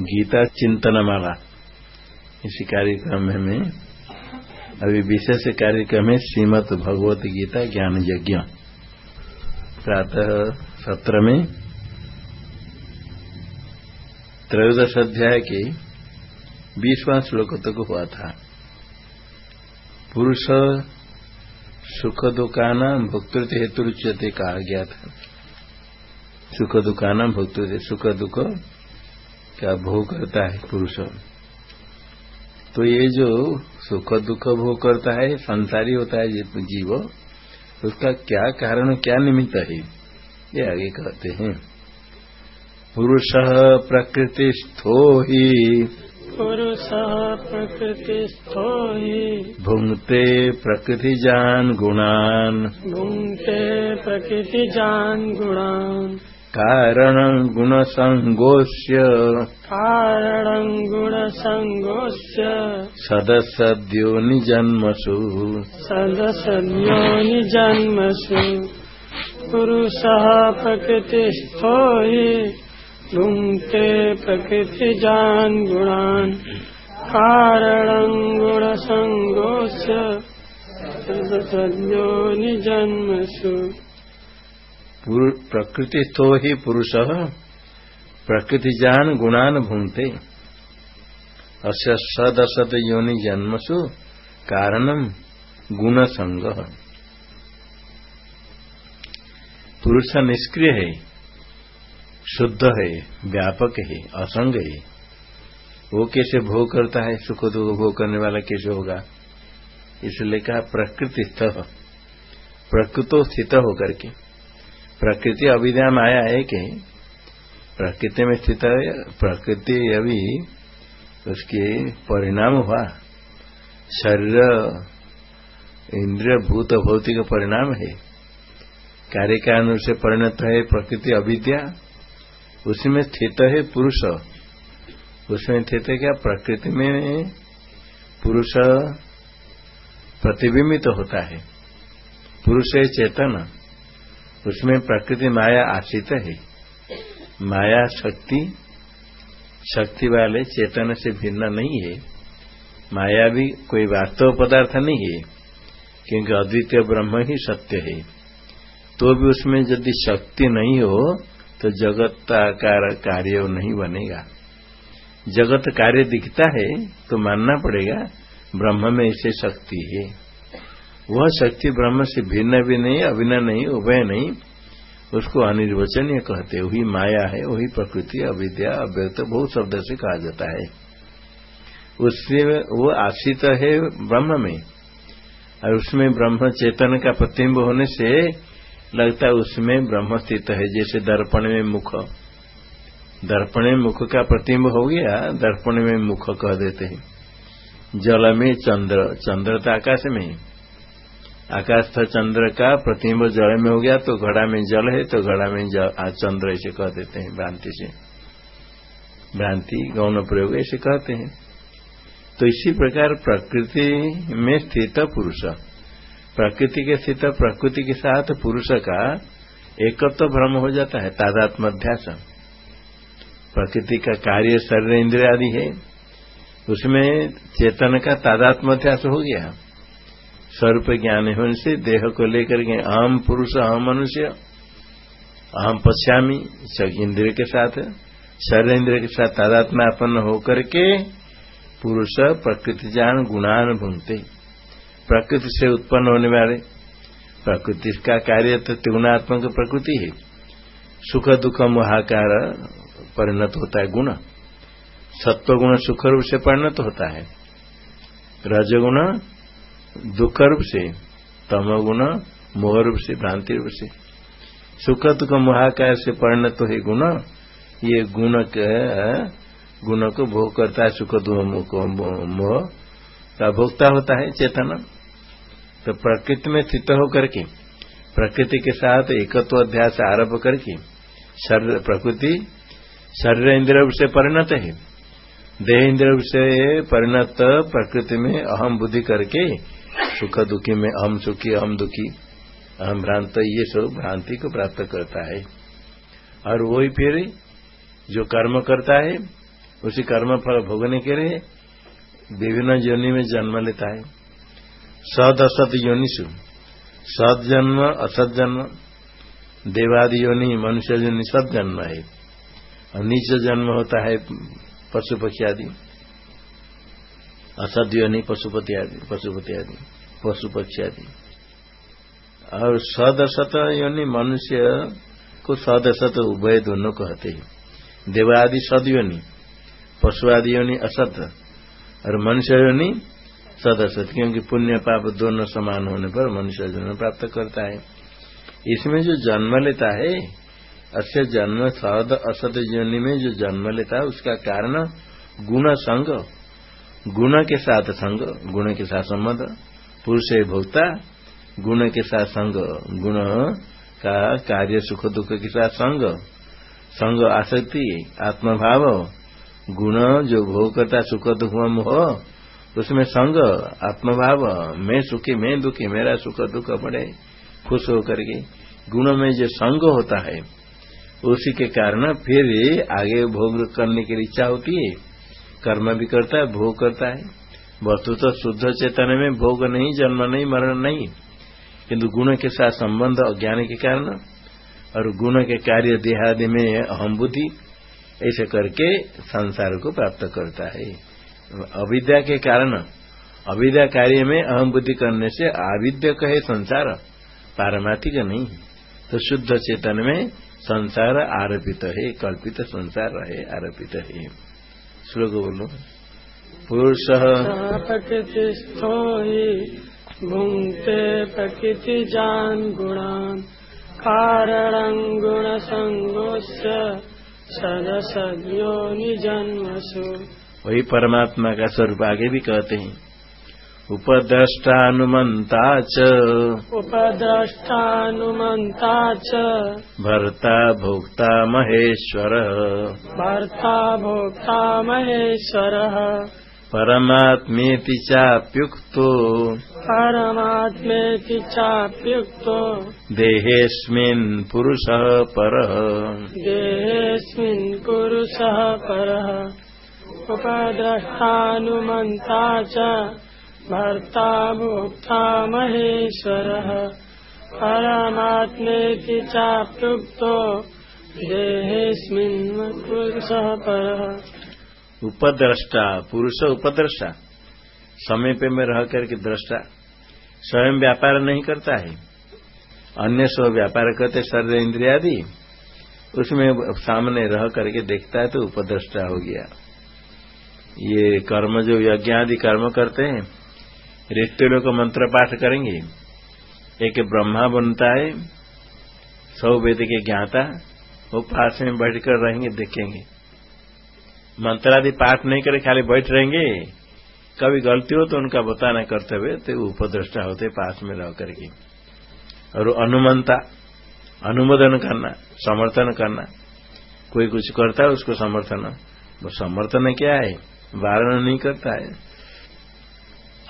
गीता चिंतन माला। इसी कार्यक्रम में, अभी विशेष कार्यक्रम है श्रीमद भगवत गीता ज्ञान यज्ञ। प्रातः सत्र में, त्रयोदश अध्याय के बीसवां श्लोक तक हुआ था। पुरुष सुख दुकाना भोक्तृत हेतु रुच्यते कहा गया था। सुख दुकाना भोक्तृत सुख दुख का भोग करता है पुरुष। तो ये जो सुख दुख भोग करता है संसारी होता है जीव उसका क्या कारण क्या निमित्त है? ये आगे कहते हैं। पुरुष प्रकृतिस्थो ही। पुरुष प्रकृति प्रकृतिस्थो ही। भुंगते प्रकृतिजान गुणान। भुंक्ते प्रकृतिजान गुणान्। कारणं गुणसङ्गोऽस्य। कारणं गुणसङ्गोऽस्य। सदसद्यो निजन्मसु। सदसद्यो निजन्मसु। पुरुषः प्रकृतिस्थो हि भुङ्क्ते प्रकृतिजान् गुणान्। कारणं गुणसङ्गोऽस्य। सदसद्यो निजन्मसु। प्रकृति तो ही पुरुष प्रकृति जान गुणान भूंगते अस्य सद योनि जन्मसु कारणम गुण संग पुरुष निष्क्रिय है, शुद्ध है, व्यापक है, असंग है। वो कैसे भोग करता है? सुख दुख भोग करने वाला कैसे होगा? इसलिए कहा प्रकृति स्थ प्रकृतो स्थित होकर के। प्रकृति अविद्या में आया है कि प्रकृति में स्थित है, प्रकृति अभी उसके परिणाम हुआ, शरीर इंद्रिय भूत भौतिक परिणाम है, कार्य कारण से परिणत है प्रकृति अविद्या, उसमें स्थित है पुरुष। उसमें स्थित है क्या? प्रकृति में पुरुष प्रतिबिंबित तो होता है। पुरुष है चेतन। उसमें प्रकृति माया आश्रित है। माया शक्ति शक्ति वाले चेतन से भिन्न नहीं है। माया भी कोई वास्तव पदार्थ नहीं है, क्योंकि अद्वितीय ब्रह्म ही सत्य है। तो भी उसमें यदि शक्ति नहीं हो तो जगत का कार्य नहीं बनेगा। जगत कार्य दिखता है तो मानना पड़ेगा, ब्रह्म में इसे शक्ति है। वह शक्ति ब्रह्म से भिन्न भी नहीं, अभिन्न नहीं, उभय नहीं। उसको अनिर्वचनीय कहते वही माया है, वही प्रकृति, अविद्या, अव्यक्त, बहुत शब्द से कहा जाता है। उससे वो आश्रित है ब्रह्म में। और उसमें ब्रह्म चेतन का प्रतिम्ब होने से लगता है उसमें ब्रह्म स्थित है। जैसे दर्पण में मुख। दर्पण में मुख का प्रतिम्ब हो गया, दर्पण में मुख कह देते हैं। जल में चंद्र चंद्र तो आकाश में। आकाश था चंद्र का प्रतिम्ब जल में हो गया तो घड़ा में जल है तो घड़ा में चंद्र ऐसे कह देते हैं, भ्रांति से। भ्रांति, गौण प्रयोग ऐसे कहते हैं। तो इसी प्रकार प्रकृति में स्थित पुरुष। प्रकृति के स्थित, प्रकृति के साथ पुरुष का एकत्व तो भ्रम हो जाता है तादात्मध्यास प्रकृति का कार्य शरीर, इंद्रिया आदि है। उसमें चेतन का तादात्मध्यास हो गया। स्वरूप ज्ञान होने से देह को लेकर के अहम पुरुष अहम मनुष्य अहम पश्यामी इंद्रिय के साथ शरीर इंद्रिय के साथ तादात्म्यापन्न होकर के पुरुष प्रकृति जान, गुणान भूनते प्रकृति से उत्पन्न होने वाले, प्रकृति का कार्य तो त्रिगुणात्मक प्रकृति है। सुख, दुख, महाकार परिणत होता है गुण। सत्व गुण सुख रूप से परिणत होता है। रजगुण दुख रूप से, तमगुण मोह रूप से भ्रांति रूप से। सुख दुख महाकाय से परिणत तो है गुण। ये गुण गुण को भोग करता है, सुख दुख मोह का भोगता होता है चेतन। तो प्रकृति में स्थित होकर के, प्रकृति के साथ एकत्व अध्यास आरंभ करके प्रकृति शरीर इंद्र से परिणत है। देह इंद्र से परिणत प्रकृति में अहम बुद्धि करके सुख दुखी में अहम सुखी हम दुखी, अहम भ्रांत, ये सब भ्रांति को प्राप्त करता है। और वही फिर जो कर्म करता है, उसी कर्म फल भोगने के लिए विभिन्न योनि में जन्म लेता है। सद असत योनिषु, सद जन्म असत जन्म, देवादि योनि, मनुष्य योनि सद जन्म है। और नीच जन्म होता है पशु पक्षी आदि। असद योनि पशुपति आदि पशुपति आदि पशु पक्षी आदि। और सद असत योनि मनुष्य को सद असत उभय दोनों कहते हैं। देवादि सद योनि, पशु आदि योनि असत, और मनुष्य योनि सदसत, क्योंकि पुण्य पाप दोनों समान होने पर मनुष्य जन्म प्राप्त करता है। इसमें जो जन्म लेता है, अस्य जन्म सद असत योनि में जो जन्म लेता है, उसका कारण गुण संग गुण के साथ संग, गुण के साथ संबंध, पुरुष भोक्ता, गुण के साथ संग, गुण का कार्य सुख दुख के साथ संग संग आसक्ति, आत्मभाव, गुण जो भोग करता सुख दुख हो, उसमें संग, आत्मभाव, मैं सुखी, मैं दुखी, मेरा सुख दुख पड़े, खुश होकर के। गुण में जो संग होता है, उसी के कारण फिर आगे भोग करने की इच्छा होती है। कर्म भी करता है, भोग करता है। वस्तु तो शुद्ध चेतन में भोग नहीं, जन्म नहीं, मरण नहीं। किंतु गुण के साथ संबंध अज्ञान के कारण और गुण के कार्य देहादि में अहम बुद्धि, ऐसे करके संसार को प्राप्त करता है। अविद्या के कारण, अविद्या कार्य में अहम बुद्धि करने से आविद्य कहे संसार, पारमार्थिक नहीं तो शुद्ध चेतन में संसार आरोपित है, कल्पित संसार है आरोपित है। श्लोक बोलो पुरुष प्रकृतिस्थो ही भुंगते प्रकृति जान गुणान कारण गुण संगोस्य सदस्यो निजन्मसु वही परमात्मा का स्वरूप आगे भी कहते हैं उपद्रष्टानुमंता च। उपद्रष्टानुमंता च। भर्ता भोक्ता महेश्वर। भर्ता भोक्ता महेश्वरः। परमात्मेति चाप्युक्तो। परमात्मेति चाप्युक्तो। देहेऽस्मिन् पुरुषः परः। देहेऽस्मिन् पुरुषः परः। उपद्रष्टानुमन्ता च। भर्ता भोक्ता महेश्वरः। परमात्मेति चाप्युक्तो उपद्रष्टा, पुरुष उपद्रष्टा। समय पे में रह करके दृष्टा स्वयं व्यापार नहीं करता है। अन्य सब व्यापार करते सर्व इंद्रिया आदि। उसमें सामने रह करके देखता है तो उपद्रष्टा हो गया। ये कर्म जो यज्ञ आदि कर्म करते हैं ऋतु लोग मंत्र पाठ करेंगे। एक ब्रह्मा बनता है, सौ वेद के ज्ञाता, वो पास में बैठकर रहेंगे, देखेंगे। मंत्र आदि पाठ नहीं करे, खाली बैठ रहेंगे। कभी गलती हो तो उनका बताना करते हुए तो उपद्रष्टा होते, पास में रह करके। और अनुमंता, अनुमोदन करना, समर्थन करना। कोई कुछ करता है, उसको समर्थन। वो समर्थन क्या है? वारण नहीं करता है।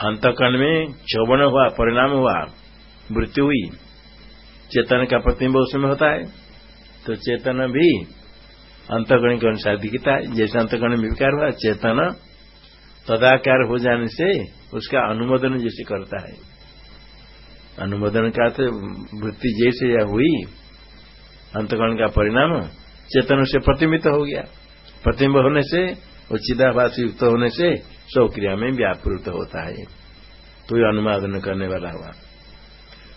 अंतकरण में चौवन हुआ, परिणाम हुआ, मृत्यु हुई। चेतन का प्रतिम्ब उसमें होता है। तो चेतन भी अंतगण के अनुसार दिखता है। जैसे अंतगण में विकार हुआ, चेतन तदाकार हो जाने से उसका अनुमोदन जैसे करता है। अनुमोदन का तो वृत्ति जैसे या हुई अंतगण का परिणाम, चेतन से प्रतिमित हो गया। प्रतिम्ब होने से, वो चिदाभास युक्त होने से सौ क्रिया में व्यापृत होता है। तो ये अनुमोदन करने वाला हुआ।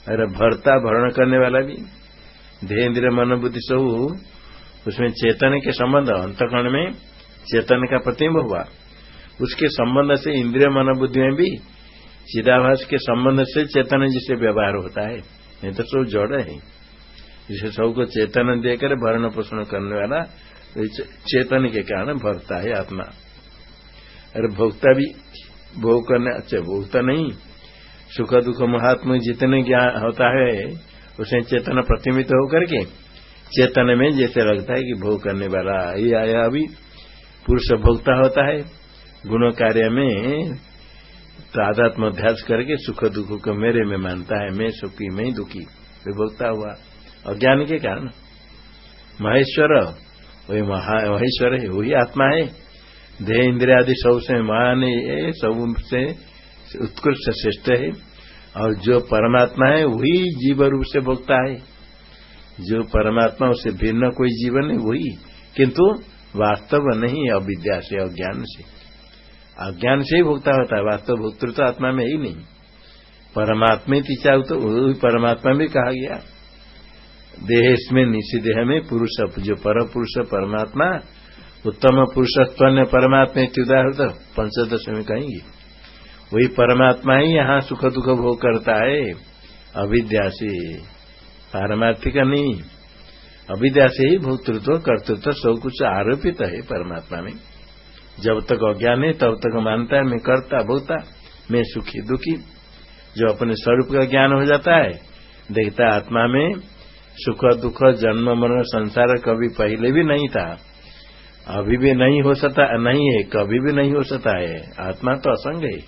अरे भरता भरण करने वाला भी देहेन्द्र मन बुद्धि सब उसमें चेतन के संबंध, अंतकरण में चेतन का प्रतिम्ब हुआ। उसके संबंध से इंद्रिय मन बुद्धि में भी, चिदाभास के संबंध से चेतन जिसे व्यवहार होता है। नहीं तो सब जड़ है। जिसे सबको चेतन देकर भरण पोषण करने वाला चेतन के कारण भरता है आत्मा। अरे भोक्ता भी भोग करने अच्छा भोगता नहीं। सुख दुख महात्मा जितने ज्ञान होता है उसे चेतन प्रतिमित होकर के चेतन में जैसे लगता है कि भोग करने वाला ये आया अभी। पुरुष भोगता होता है, गुण कार्य में तादात्म अध्यास करके सुख दुख को मेरे में मानता है, मैं सुखी, मैं दुखी विभोक्ता हुआ। अज्ञान के कारण। महेश्वर, वही महेश्वर है, वही आत्मा है। देह इंद्रिया आदि सबसे महान है सबसे उत्कृष्ट श्रेष्ठ है। और जो परमात्मा है, वही जीव रूप से भोगता है। जो परमात्मा उसे भिन्न कोई जीवन है वही। किंतु वास्तव नहीं अविद्या से, अज्ञान से। अज्ञान से ही भोगता होता है, वास्तव भोक्तृ तो आत्मा में ही नहीं। परमात्मा चाहू तो परमात्मा भी कहा गया। देह इसमें निशी देह में पुरुष, जो पर पुरुष, परमात्मा उत्तम पुरुषत्व परमात्मा उदाहरण पंचदश में कहेंगे। वही परमात्मा ही यहाँ सुख दुख भोग करता है। अविद्या से पारमार्थिक नहीं। अविद्या से ही भोक्तृत्व, कर्तृत्व, सब कुछ आरोपित है परमात्मा में। जब तक अज्ञान है, तब तक मानता है, मैं करता भोगता मैं सुखी, दुखी। जो अपने स्वरूप का ज्ञान हो जाता है, देखता आत्मा में सुख, दुख, जन्म, मरण, संसार कभी पहले भी नहीं था। अभी भी नहीं हो सकता, नहीं है, कभी भी नहीं हो सकता है। आत्मा तो असंग है।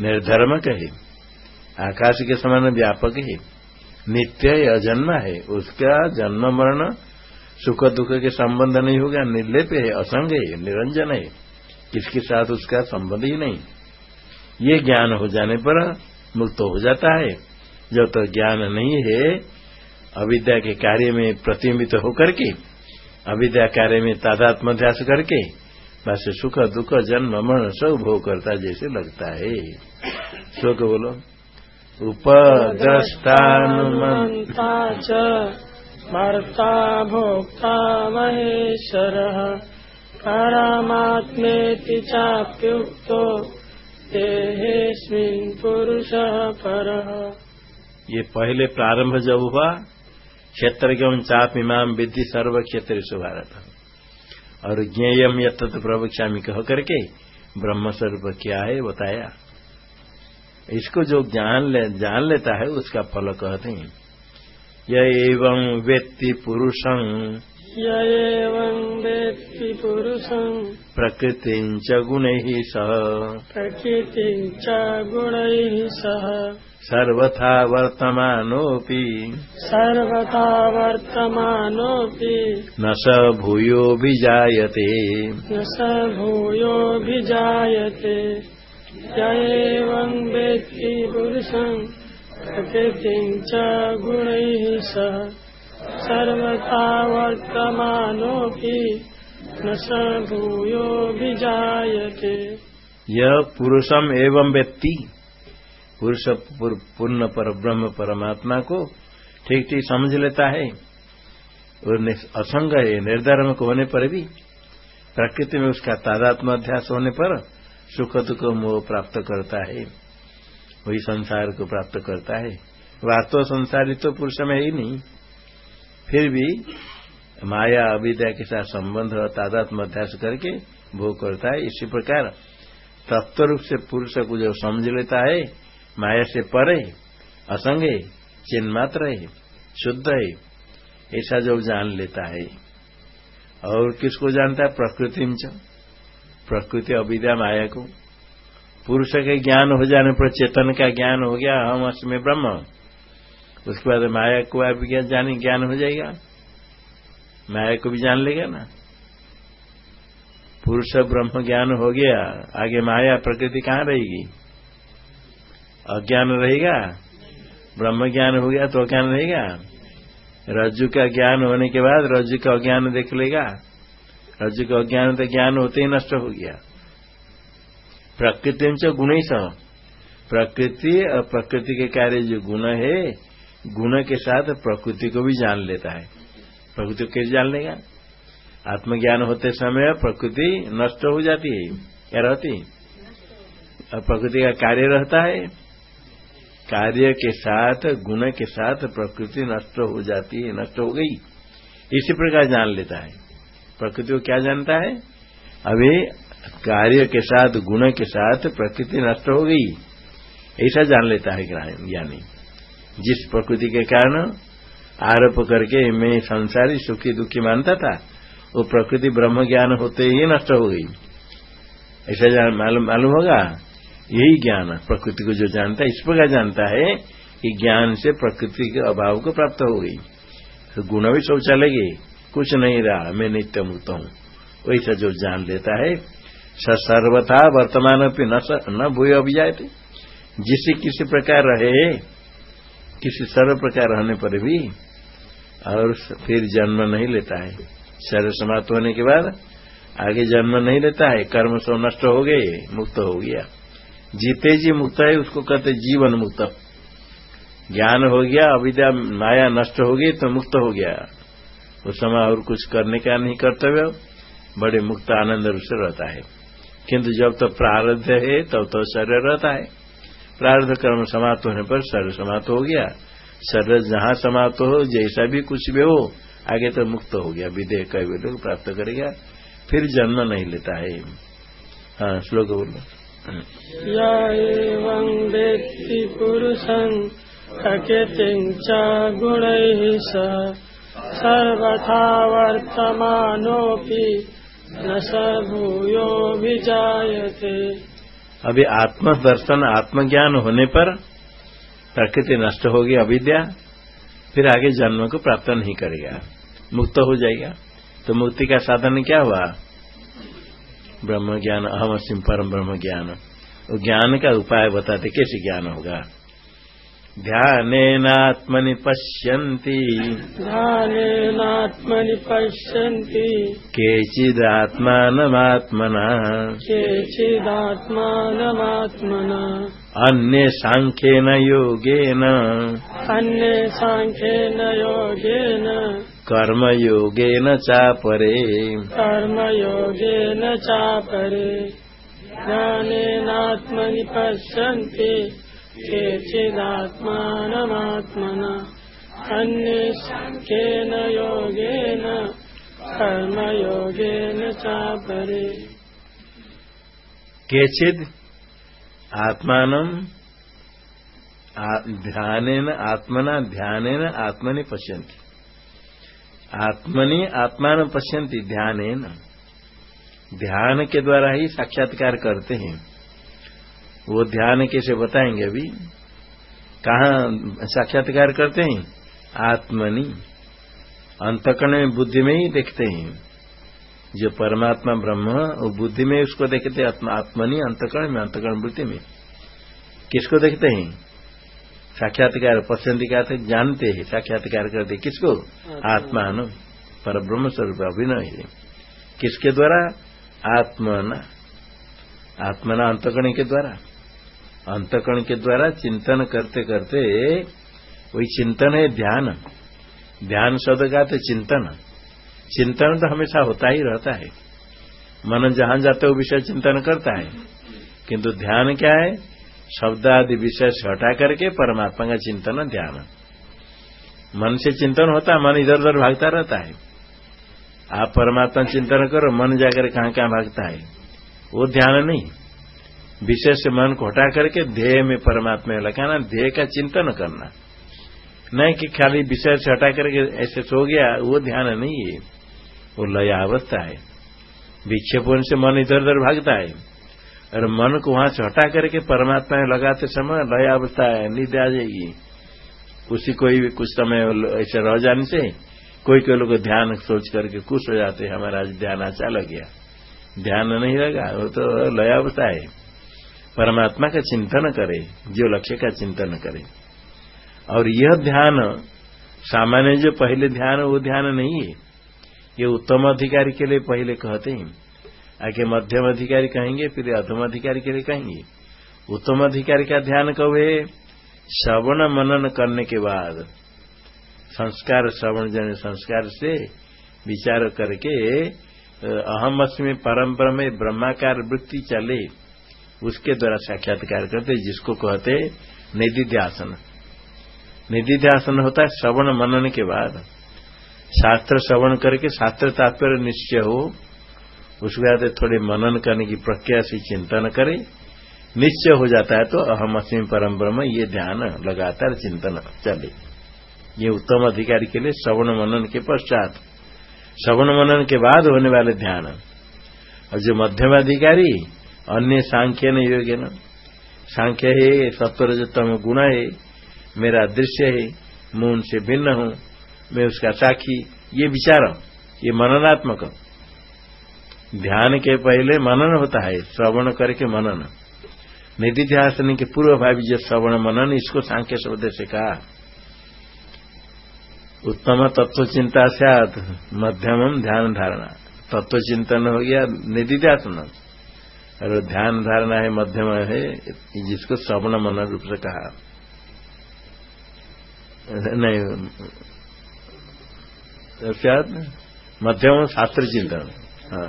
निर्धर्मक है आकाश के समान व्यापक है। नित्य अजन्म है। उसका जन्म मरण सुख दुख के संबंध नहीं होगा। निर्लिप है, असंग है, निरंजन है। किसके साथ उसका संबंध ही नहीं। ये ज्ञान हो जाने पर मुक्त हो जाता है। जब तक तो ज्ञान नहीं है, अविद्या के कार्य में प्रतिबिंबित होकर के अविद्या कार्य में तादात्म ध्यास करके बस सुख, दुख, जन्म, मरण सब भोग करता जैसे लगता है। शोक बोलो। उपद्रष्टानुमंता च भोक्ता महेश्वर परमात्मेति चाप्युक्तो देहेस्मिन् पुरुष पर। ये पहले प्रारंभ जब हुआ क्षेत्र के चाप इमाम विद्धि सर्व क्षेत्र भारत और ज्ञेयम यथत प्रवक्षामी कह करके ब्रह्म स्वरूप क्या है बताया। इसको जो ज्ञान ले, जान लेता है उसका फल कहते हैं। यह एवं व्यक्ति पुरुषं व्यक्ति पुरुषं। प्रकृति च गुणैः सह। प्रकृति च गुणैः सह। सर्वथा वर्तमानोऽपि। सर्वथा वर्तमानोऽपि। न स भूयोऽभिजायते। न स भूयोऽभिजायते। य एवं वेत्ति पुरुषम् प्रकृतिम् च गुणैः सह सर्वथा वर्तमानोऽपि न स भूयोऽभिजायते यह पुरुषम एवं व्यक्ति, पुरुष पूर्ण पर, ब्रह्म परमात्मा को ठीक ठीक समझ लेता है। और असंग है, निर्धर्म होने पर भी, प्रकृति में उसका तादात्म अध्यास होने पर सुख दुख मोह प्राप्त करता है। वही संसार को प्राप्त करता है। वास्तव संसारी तो पुरुष में ही नहीं। फिर भी माया अविद्या के साथ संबंध और तादात्म अध्यास करके भोग करता है। इसी प्रकार तत्व रूप से पुरुष को जो समझ लेता है, माया से पर, असंग है चिन्ह मात्र है, शुद्ध है, ऐसा जो जान लेता है। और किसको जानता है? प्रकृति प्रकृति अविद्या माया को। पुरुष के ज्ञान हो जाने पर चेतन का ज्ञान हो गया, हम असमें ब्रह्म। उसके बाद माया को आप जाने, ज्ञान हो जाएगा? माया को भी जान लेगा ना? पुरुष ब्रह्म ज्ञान हो गया, आगे माया प्रकृति कहाँ रहेगी? अज्ञान रहेगा? ब्रह्म ज्ञान हो गया तो अज्ञान रहेगा? रज्जु का ज्ञान होने के बाद रज्जु का अज्ञान देख लेगा। रज्जु का अज्ञान तो ज्ञान होते ही नष्ट हो गया। प्रकृति में गुण ही सह प्रकृति और प्रकृति के कार्य जो गुण है गुण के साथ प्रकृति को भी जान लेता है। प्रकृति को कैसे जान लेगा? आत्मज्ञान होते समय प्रकृति नष्ट हो जाती है, क्या रहती और प्रकृति का कार्य रहता है। कार्य के साथ, गुण के साथ प्रकृति नष्ट हो जाती है, नष्ट हो गई। इसी प्रकार जान लेता है। प्रकृति को क्या जानता है? अभी कार्य के साथ, गुण के साथ प्रकृति नष्ट हो गई। ऐसा जान लेता है ज्ञानी। जिस प्रकृति के कारण आरोप करके मैं संसारी सुखी दुखी मानता था, वो प्रकृति ब्रह्म ज्ञान होते ही नष्ट हो गई। ऐसा मालूम होगा? यही ज्ञान प्रकृति को जो जानता है, इस प्रकार जानता है कि ज्ञान से प्रकृति के अभाव को प्राप्त हो गई। तो गुण भी शौचालय चले गए कुछ नहीं रहा, मैं नित्य मुक्त हूँ। वैसा जो जान लेता है सर्वथा वर्तमान न भूय अभिजाए थे जिसे किसी प्रकार रहे किसी सर्व प्रकार रहने पर भी और फिर जन्म नहीं लेता है। शरीर समाप्त होने के बाद आगे जन्म नहीं लेता है। कर्म सब नष्ट हो गए मुक्त हो गया। जीते जी मुक्त है उसको कहते जीवन मुक्त। ज्ञान हो गया अविद्या माया नष्ट हो गई तो मुक्त हो गया। उस समय और कुछ करने का नहीं कर्तव्य बड़े मुक्त आनंद रूप से रहता है। किंतु जब तक तो प्रारब्ध है तब तो, तो शरीर रहता है। प्रारब्ध कर्म समाप्त होने पर शरीर समाप्त हो गया। शरीर जहाँ समाप्त हो, जैसा भी कुछ भी हो, आगे तो मुक्त हो गया विदेह कई लोग प्राप्त करेगा फिर जन्म नहीं लेता है। हाँ श्लोक बोलो। व्यक्ति पुरुषं गुणैः सर्वथा वर्तमानोऽपि न स भूयो विजायते अभी आत्म दर्शन आत्मज्ञान होने पर प्रकृति नष्ट होगी, अविद्या, फिर आगे जन्म को प्राप्त नहीं करेगा। मुक्त हो जाएगा। तो मुक्ति का साधन क्या हुआ? ब्रह्म ज्ञान अहम सिंह परम ब्रह्म ज्ञान ज्ञान का उपाय बताते, कैसे ज्ञान होगा? ध्यानेनात्मनि पश्यन्ति। ध्यानेनात्मनि पश्यन्ति। केचिदात्मानमात्मना। केचिदात्मानमात्मना। अन्ये साङ्ख्येन योगेन। अन्ये साङ्ख्येन योगेन। कर्मयोगेन चापरे। कर्मयोगेन चापरे। ज्ञानेनात्मनि पश्यन्ति। केचिदात्मानमात्मना। अन्येन योगेन, कर्मयोगेन चापरे। केचिद आत्मान ध्यान आत्मना ध्यान आत्मनि पश्यन्ति। आत्मनि, आत्मान पश्यन्ति ध्यान ध्यान के द्वारा ही साक्षात्कार करते हैं। वो ध्यान कैसे बताएँगे अभी। कहा साक्षात्कार करते हैं? आत्मनि। अंतकरण में बुद्धि में ही देखते हैं। जो परमात्मा ब्रह्म वो बुद्धि में उसको देखते आत्मनि अंतकरण में अंतकरण बुद्धि में। किसको देखते हैं? साक्षात्कार पसंदी का जानते हैं साक्षात्कार करते किसको? आत्मान। पर ब्रह्म स्वरूप अभिनय है। किसके द्वारा? आत्मना। आत्मना अंतकरण के द्वारा। अंतकरण के द्वारा चिंतन करते करते, वही चिंतन है ध्यान। ध्यान शब्द का तो चिंतन। चिंतन तो हमेशा होता ही रहता है। मन जहाँ जाते वो विषय चिंतन करता है। किंतु ध्यान क्या है? शब्द आदि विषय से हटा करके परमात्मा का चिंतन ध्यान। मन से चिंतन होता है मन इधर उधर भागता रहता है। आप परमात्मा चिंतन करो, मन जाकर कहाँ कहाँ भागता है। वो ध्यान नहीं। से मन को हटा करके ध्येय में परमात्मा लगाना ध्येय का चिंतन करना। नहीं कि खाली विषय से हटा करके ऐसे सो गया, वो ध्यान नहीं है। वो लया अवस्था है। विक्षेपण से मन इधर उधर भागता है। और मन को वहाँ से हटा करके परमात्मा में लगाते समय लया अवस्था है नींद आ जाएगी। उसी कोई कुछ समय ऐसे रह जाने से कोई कोई लोग ध्यान सोच करके खुश हो जाते हमारा आज ध्यान अच्छा लग गया। ध्यान नहीं लगा, वो तो लयावस्था है। परमात्मा का चिंतन करे जो लक्ष्य का चिंतन करे। और यह ध्यान, सामान्य जो पहले ध्यान, वो ध्यान नहीं है। ये उत्तम अधिकारी के लिए पहले कहते हैं। आगे मध्यम अधिकारी कहेंगे, फिर अधम अधिकारी के लिए कहेंगे। उत्तम अधिकारी का ध्यान कब है? श्रवण मनन करने के बाद। संस्कार, श्रवण जन संस्कार से विचार करके अहम में परम्परा में ब्रह्माकार वृत्ति चले। उसके द्वारा साक्षात्कार करते जिसको कहते निधिध्यासन। निधिध्यासन होता है श्रवण मनन के बाद। शास्त्र श्रवण करके शास्त्र तात्पर्य निश्चय हो, उसके बाद थोड़े मनन करने की प्रक्रिया से चिंतन करे, निश्चय हो जाता है तो अहम अस्मी परम ब्रह्म ये ध्यान लगातार चिंतन चले। ये उत्तम अधिकारी के लिए श्रवण मनन के पश्चात। श्रवण मनन के बाद होने वाले ध्यान। और जो मध्यम अधिकारी अन्य सांख्य न योग्य न। सांख्य है, सत्वरजतम गुण है, मेरा दृश्य है, मैं उनसे भिन्न हूँ, मैं उसका साखी। ये विचार, ये मननात्मक। ध्यान के पहले मनन होता है, श्रवण करके मनन। निधिध्यासन के पूर्व भावी जो श्रवण मनन, इसको सांख्य शब्द से कहा। उत्तम तत्व चिंता से मध्यम ध्यान धारणा। तत्व चिंतन हो गया, निधिध्यासन। और ध्यान धारणा है, मध्यम है, जिसको श्रवण मन रूप से कहा। नहीं मध्यम शास्त्र चिंतन। हाँ।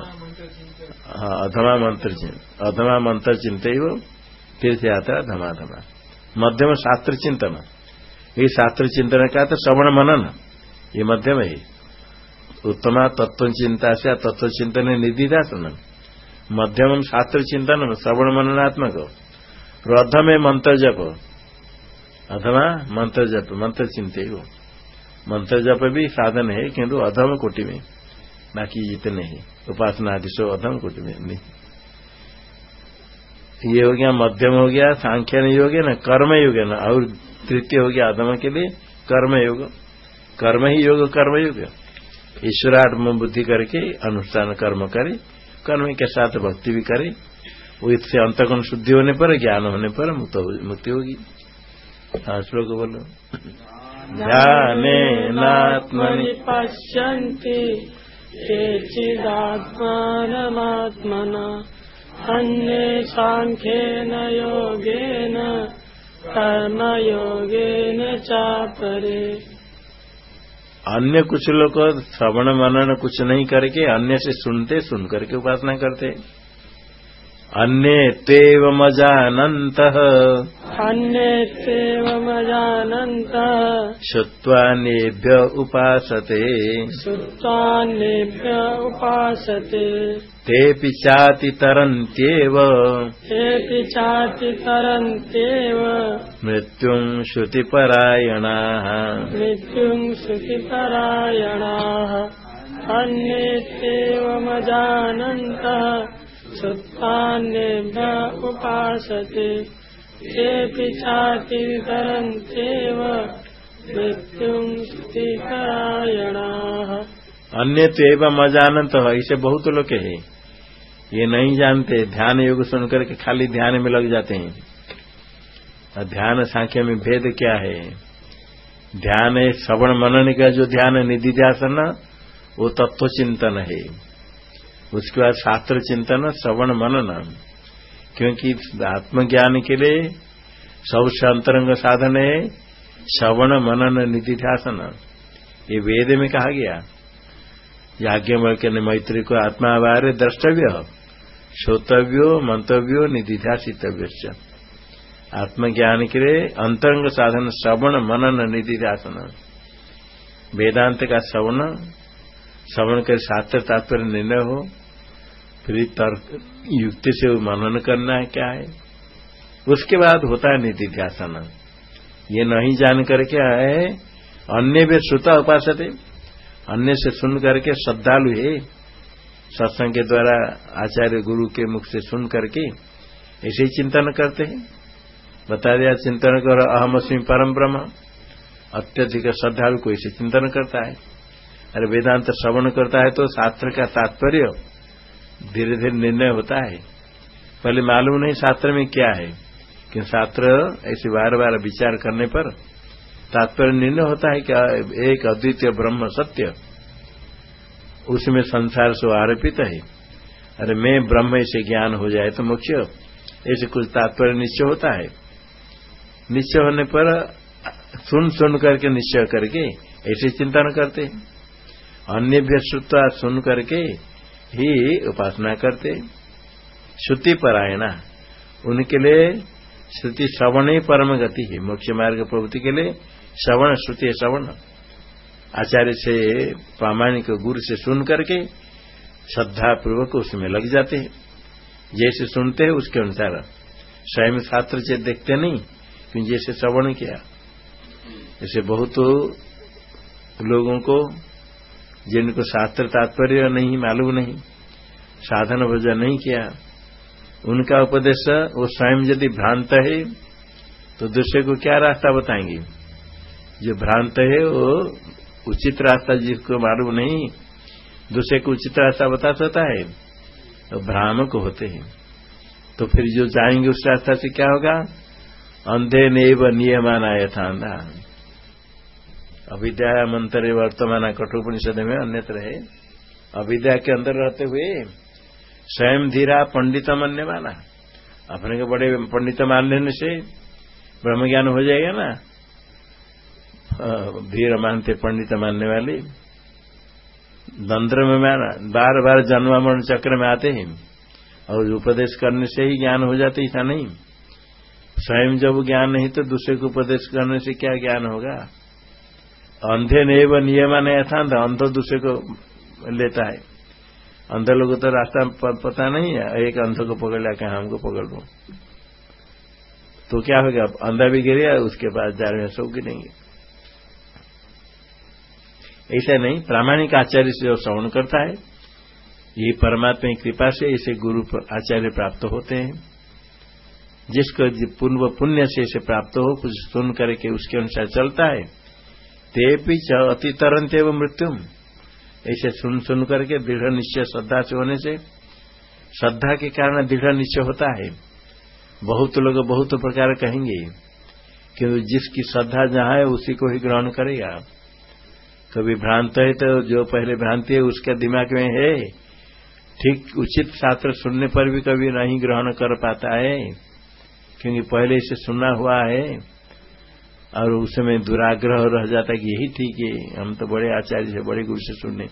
हाँ अधमा मंत्र चिंतन। अधमा मंत्र चिंत ही वो आता है धमा धमा मध्यम शास्त्र चिंतन। ये शास्त्र चिंतन का तो श्रवण मनन। ये मध्यम है। उत्तमा तत्व चिंता से, तत्व चिंतन निधि सुनन मध्यम शास्त्र चिंतन श्रवण मननात्मक रध में मंत्र जप अथवा मंत्र जप मंत्र चिंते हो मंत्र जप भी साधन है किंतु अधम कोटि में बाकी जितने ही। उपासना आदि सो अधम कोटि में नहीं। ये हो गया, मध्यम हो गया सांख्य नहीं हो ना, कर्म योग है ना, और तृतीय हो गया अधम के लिए कर्म योग। कर्म ही योग, कर्म योग। ईश्वरात्म बुद्धि करके अनुष्ठान कर्म करे। कर्म के साथ भक्ति भी करे। वो इससे अंतगुण शुद्धि होने पर, ज्ञान होने पर मुक्ति होगी। हाँ श्लोक बोलो। ध्यानेनात्मनि पश्यन्ति केचिदात्मानमात्मना अन्ये साङ्ख्येन योगेन, कर्मयोगेन चापरे। अन्य कुछ लोग श्रवण मनन कुछ नहीं करके अन्य से सुनते सुन करके उपासना करते। अन्य मजानता तेवमजानन्तः श्रुवा नेभ्य उपासते। श्रुत्वान्येभ्य उपासते। तेऽपि चातितरन्त्येव तेऽपि चातितरन्त्येव मृत्युम् श्रुतिपरायणाः। मृत्युम् श्रुतिपरायणाः। अन्येत्येवमजानन्तः श्रुत्वान्येभ्य उपासते। तेऽपि चातितरन्त्येव मृत्युम् श्रुतिपरायणाः। अन्य तो एवं अजानंत हो ऐसे बहुत लोग है। ये नहीं जानते, ध्यान योग सुन करके खाली ध्यान में लग जाते हैं। और ध्यान सांख्य में भेद क्या है? ध्यान है श्रवण मनन का जो ध्यान निधि ध्यासन वो तत्व चिंतन है। उसके बाद शास्त्र चिंतन, श्रवण मनन। क्योंकि आत्मज्ञान के लिए सबसे अंतरंग साधन है श्रवण मनन निधि ध्यासन ये वेद में कहा गया। याज्ञवल्क्य ने मैत्री को आत्मा बारे द्रष्टव्य। श्रोतव्यो, मंतव्यो निधिध्यासितव्य आत्मज्ञान के लिए अंतरंग साधन श्रवण, मनन, निधिध्यासन। वेदांत का श्रवण श्रवण के शास्त्र तात्पर्य निर्णय हो, फिर तर्क युक्ति से मनन करना है क्या है? उसके बाद होता है निधिध्यासन। ये नहीं जान करके आए, अन्य भी श्रुता उपास अन्य से सुन करके श्रद्धालु है। सत्संग के द्वारा आचार्य गुरु के मुख से सुन करके ऐसे ही चिंतन करते हैं। बता दिया चिंतन करो अहम अस्मी परम ब्रह्म। अत्यधिक श्रद्धालु को ऐसे चिंतन करता है। अरे वेदांत श्रवण करता है तो शास्त्र का तात्पर्य धीरे धीरे निर्णय होता है। पहले मालूम नहीं शास्त्र में क्या है, कि शास्त्र ऐसे बार बार विचार करने पर तात्पर्य निर्णय होता है कि एक अद्वितीय ब्रह्म सत्य उसमें संसार से आरोपित है। अरे मैं ब्रह्म से ज्ञान हो जाए तो मुख्य ऐसे कुछ तात्पर्य निश्चय होता है। निश्चय होने पर सुन सुन करके निश्चय करके ऐसे चिंतन करते। अन्य व्यस्तता सुन करके ही उपासना करते। श्रुति परायणा, उनके लिए श्रुति श्रवण ही परम गति है। मुख्य मार्ग प्रवृत्ति के लिए श्रवण, श्रुति श्रवण। आचार्य से प्रामाणिक गुरु से सुन करके श्रद्धा पूर्वक उसमें लग जाते हैं। जैसे सुनते हैं, उसके अनुसार। स्वयं छात्र से देखते नहीं, कि जैसे श्रवण किया। ऐसे बहुत लोगों को, जिनको शास्त्र तात्पर्य नहीं, मालूम नहीं, साधन भोजन नहीं किया, उनका उपदेश, वो स्वयं यदि भ्रांत है तो दूसरे को क्या रास्ता बताएँगे? जो भ्रांत है, वो उचित रास्ता जिसको मालूम नहीं, दूसरे को उचित रास्ता बता सकता है? तो भ्रामक होते हैं। तो फिर जो जाएँगे उस रास्ता से क्या होगा? अंधे नैव नियमान था अंधा अविद्या मंत्र वर्तमान कठोपनिषद में अन्यत्र है। अविद्या के अंदर रहते हुए स्वयं धीरा पंडित मानने वाला अपने को बड़े पंडित मान लेने से ब्रह्म ज्ञान हो जाएगा ना? धीर मानते पंडित मानने वाले। दंद्र में माना बार बार जन्म चक्र में आते हैं। और उपदेश करने से ही ज्ञान हो जाता ऐसा नहीं। स्वयं जब ज्ञान नहीं तो दूसरे को उपदेश करने से क्या ज्ञान होगा? अंधे नहीं वो नियम नहीं था, अंध दूसरे को लेता है। अंधे लोग तो रास्ता पता नहीं है, एक अंध को पकड़ लिया कहा हमको पकड़ लो। तो क्या होगा? अंधा भी गिरे उसके पास जा रहे हैं सब गिरेंगे ऐसा नहीं, प्रामाणिक आचार्य से जो श्रवण करता है ये परमात्मा की कृपा से इसे गुरु आचार्य प्राप्त होते हैं। जिसको पूर्व पुण्य से इसे प्राप्त हो, कुछ सुन करके उसके अनुसार चलता है। ते भी अति तरंत एवं मृत्यु ऐसे सुन सुन करके दृढ़ निश्चय श्रद्धा से होने से, श्रद्धा के कारण दृढ़ निश्चय होता है। बहुत लोग बहुत प्रकार कहेंगे कि जिसकी श्रद्धा जहाँ है, उसी को ही ग्रहण करेगा। कभी भ्रांत है तो जो पहले भ्रांति है, उसके दिमाग में है। ठीक उचित शास्त्र सुनने पर भी कभी नहीं ग्रहण कर पाता है, क्योंकि पहले इसे सुना हुआ है, और उसमें दुराग्रह रह जाता है कि यही ठीक है, हम तो बड़े आचार्य से बड़े गुरु से सुनने।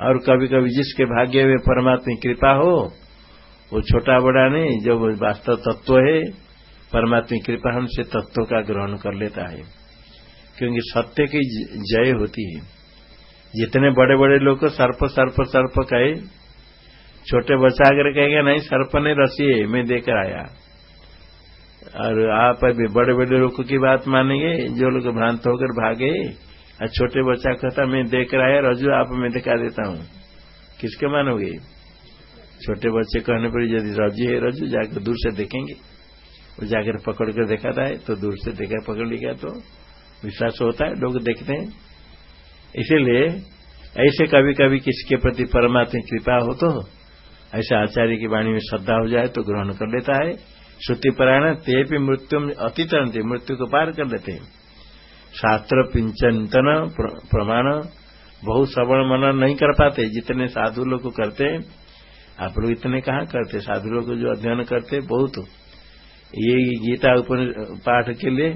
और कभी कभी जिसके भाग्य में परमात्मा की कृपा हो, वो छोटा बड़ा नहीं, जो वास्तव तत्व है, परमात्मा की कृपा हमसे तत्व का ग्रहण कर लेता है। क्योंकि सत्य की जय होती है। जितने बड़े बड़े लोग सर्प सर्प सर्प कहे, छोटे बच्चा अगर कहेगा, नहीं, सर्प ने रसी है, मैं देकर आया। और आप अभी बड़े बड़े लोगों की बात मानेंगे, जो लोग भ्रांत होकर भागे, और छोटे बच्चा कहता, मैं देकर आया रजू आप मैं दिखा देता हूँ। किसके मानोगे? छोटे बच्चे कहने पर यदि रजू है रजू जाकर दूर से देखेंगे। वो जाकर पकड़ कर दिखाता है तो दूर से देखा, पकड़ लिया तो विश्वास होता है, लोग देखते हैं। इसीलिए ऐसे कभी कभी किसके प्रति परमात्मा कृपा हो तो ऐसे आचार्य की वाणी में श्रद्धा हो जाए तो ग्रहण कर लेता है। श्रुति परायण ते भी मृत्यु अतितरंते, मृत्यु को पार कर लेते हैं। शास्त्र पिंचन प्रमाण बहुत श्रवण मनन नहीं कर पाते, जितने साधु लोग करते हैं, आप लोग इतने कहा करते? साधु लोग जो अध्ययन करते बहुत। ये गीता पाठ के लिए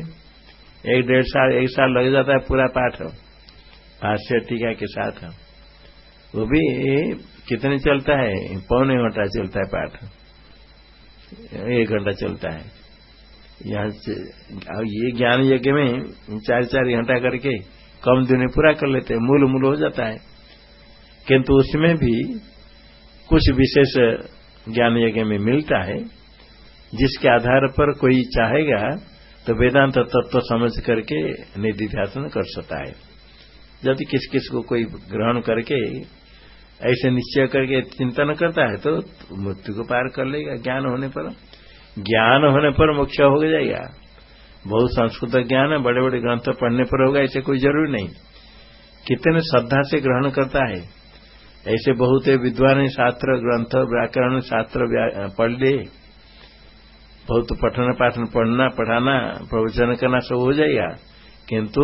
एक डेढ़ साल, एक साल लग जाता है पूरा पाठ भाष्य टीका के साथ वो भी कितने चलता है? पौने घंटा चलता है पाठ। एक घंटा चलता है। यहाँ से ये ज्ञान यज्ञ में चार चार घंटा करके कम दिन पूरा कर लेते हैं। मूल मूल हो जाता है। किंतु उसमें भी कुछ विशेष ज्ञान यज्ञ में मिलता है, जिसके आधार पर कोई चाहेगा तो वेदांत तत्व समझ करके निधि ध्यान कर सकता है। यदि किस किस को कोई ग्रहण करके ऐसे निश्चय करके चिंतन करता है तो मृत्यु को पार कर लेगा ज्ञान होने पर। ज्ञान होने पर मोक्ष हो जाएगा। बहुत संस्कृत ज्ञान है बड़े बड़े ग्रंथ पढ़ने पर होगा, ऐसे कोई ज़रूरी नहीं। कितने श्रद्धा से ग्रहण करता है। ऐसे बहुत विद्वान शास्त्र ग्रंथ, व्याकरण शास्त्र पढ़ ले। बहुत पठन पाठन पढ़ना, पढ़ाना, प्रवचन करना सब हो जाएगा। किंतु